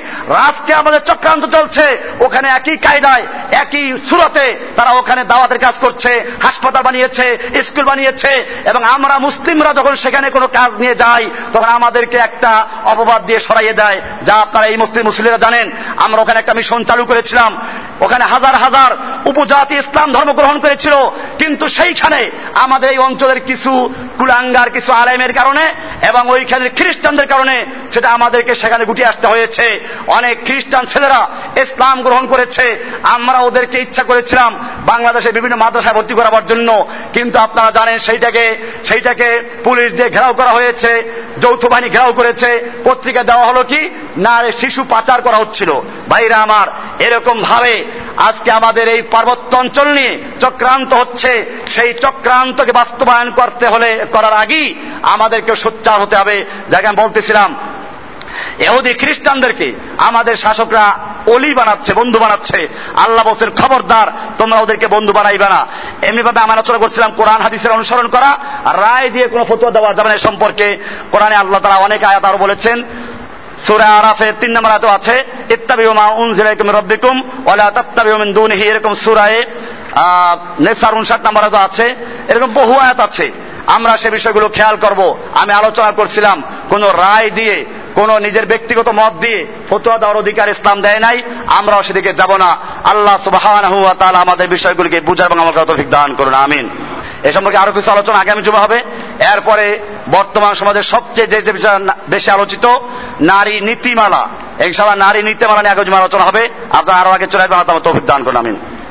আজকে আমাদের চক্রান্ত চলছে। ওখানে একই কায়দায়, একই সুরতে তারা ওখানে দাওয়াতের কাজ করছে, হাসপাতাল বানিয়েছে, স্কুল বানিয়েছে, এবং আমরা মুসলিমরা যখন সেখানে কোনো কাজ নিয়ে যাই, তখন আমাদেরকে একটা অপবাদ দিয়ে সরাইয়ে দেয়। যা আপনারা এই মুসলিম মুসলিমরা জানেন। আমরা ওখানে একটা মিশন চালু করেছিলাম। ওখানে হাজার হাজার উপজাতি ইসলাম ধর্ম গ্রহণ করেছিল। কিন্তু সেইখানে আমাদের এই অঞ্চলের কিছু কুলাঙ্গার, কিছু আলেমের কারণে এবং ওইখানের খ্রিস্টানদের কারণে সেটা আমাদেরকে সেখানে গুটিয়ে আসতে হয়েছে। অনেক খ্রিস্টান ছেলেরা ইসলাম গ্রহণ করেছে। আমরা ওদেরকে ইচ্ছা করেছিলাম বাংলাদেশের বিভিন্ন মাদ্রাসায় ভর্তি করাবার জন্য। কিন্তু আপনারা জানেন সেইটাকে সেইটাকে পুলিশ দিয়ে ঘেরাও করা হয়েছে, যৌথ বাহিনী ঘেরাও করেছে। পত্রিকা দেওয়া হলো কি, না শিশু পাচার করা হচ্ছিল। ভাইরা আমার এরকম ভাবে আজকে আমাদের এই পার্বত্য অঞ্চল নিয়ে চক্রান্ত হচ্ছে। সেই চক্রান্তকে বাস্তবায়ন করতে হলে, করার আগেই আমাদেরকে সোচ্চার হতে হবে। যাকে আমি বলতেছিলাম, এহুদি খ্রিস্টানদেরকে আমাদের শাসকরা অলি বানাচ্ছে, বন্ধু বানাচ্ছে। আল্লাহ বলছেন, খবরদার, তোমরা ওদেরকে বন্ধু বানাইবে না। এমনিভাবে আমি আলোচনা করছিলাম, কোরআন হাদিসের অনুসরণ করা। রায় দিয়ে কোনো ফতুয়া দেওয়া যাবে না সম্পর্কে। কোরআনে আল্লাহ তারা অনেক আয়াত আরও বলেছেন সুরা আরাফের তিন নম্বর আয়াত আছে, ইত্তাবিউ মা উনজিলাইকুম রাব্বিকুম ওয়ালা তাত্তাবিউ মিন দুনিহি, এরকম সূরায়ে নেসার 59 নম্বর আয়াত আছে, এরকম বহু আয়াত আছে। আমরা সে বিষয়গুলো খেয়াল করব। আমি আলোচনা করছিলাম, কোন রায় দিয়ে, কোন নিজের ব্যক্তিগত মত দিয়ে ফতুয়া দেওয়ার অধিকার ইসলাম দেয় নাই, আমরাও সেদিকে যাব না। আল্লাহ সুবাহ আমাদের বিষয়গুলিকে বুঝার এবং আমার তৌফিক দান করুন, আমিন। এ সম্পর্কে আরও কিছু আলোচনা আগামী জমা হবে। এরপরে বর্তমান সমাজের সবচেয়ে যে যে বিষয় বেশি আলোচিত, নারী নীতিমালা। ইনশাআল্লাহ নারী নীতিমালা নিয়ে আগামী জমা আলোচনা হবে। আপনার আরও আগে চলে আসবেন তৌফিক দান করুন, আমিন।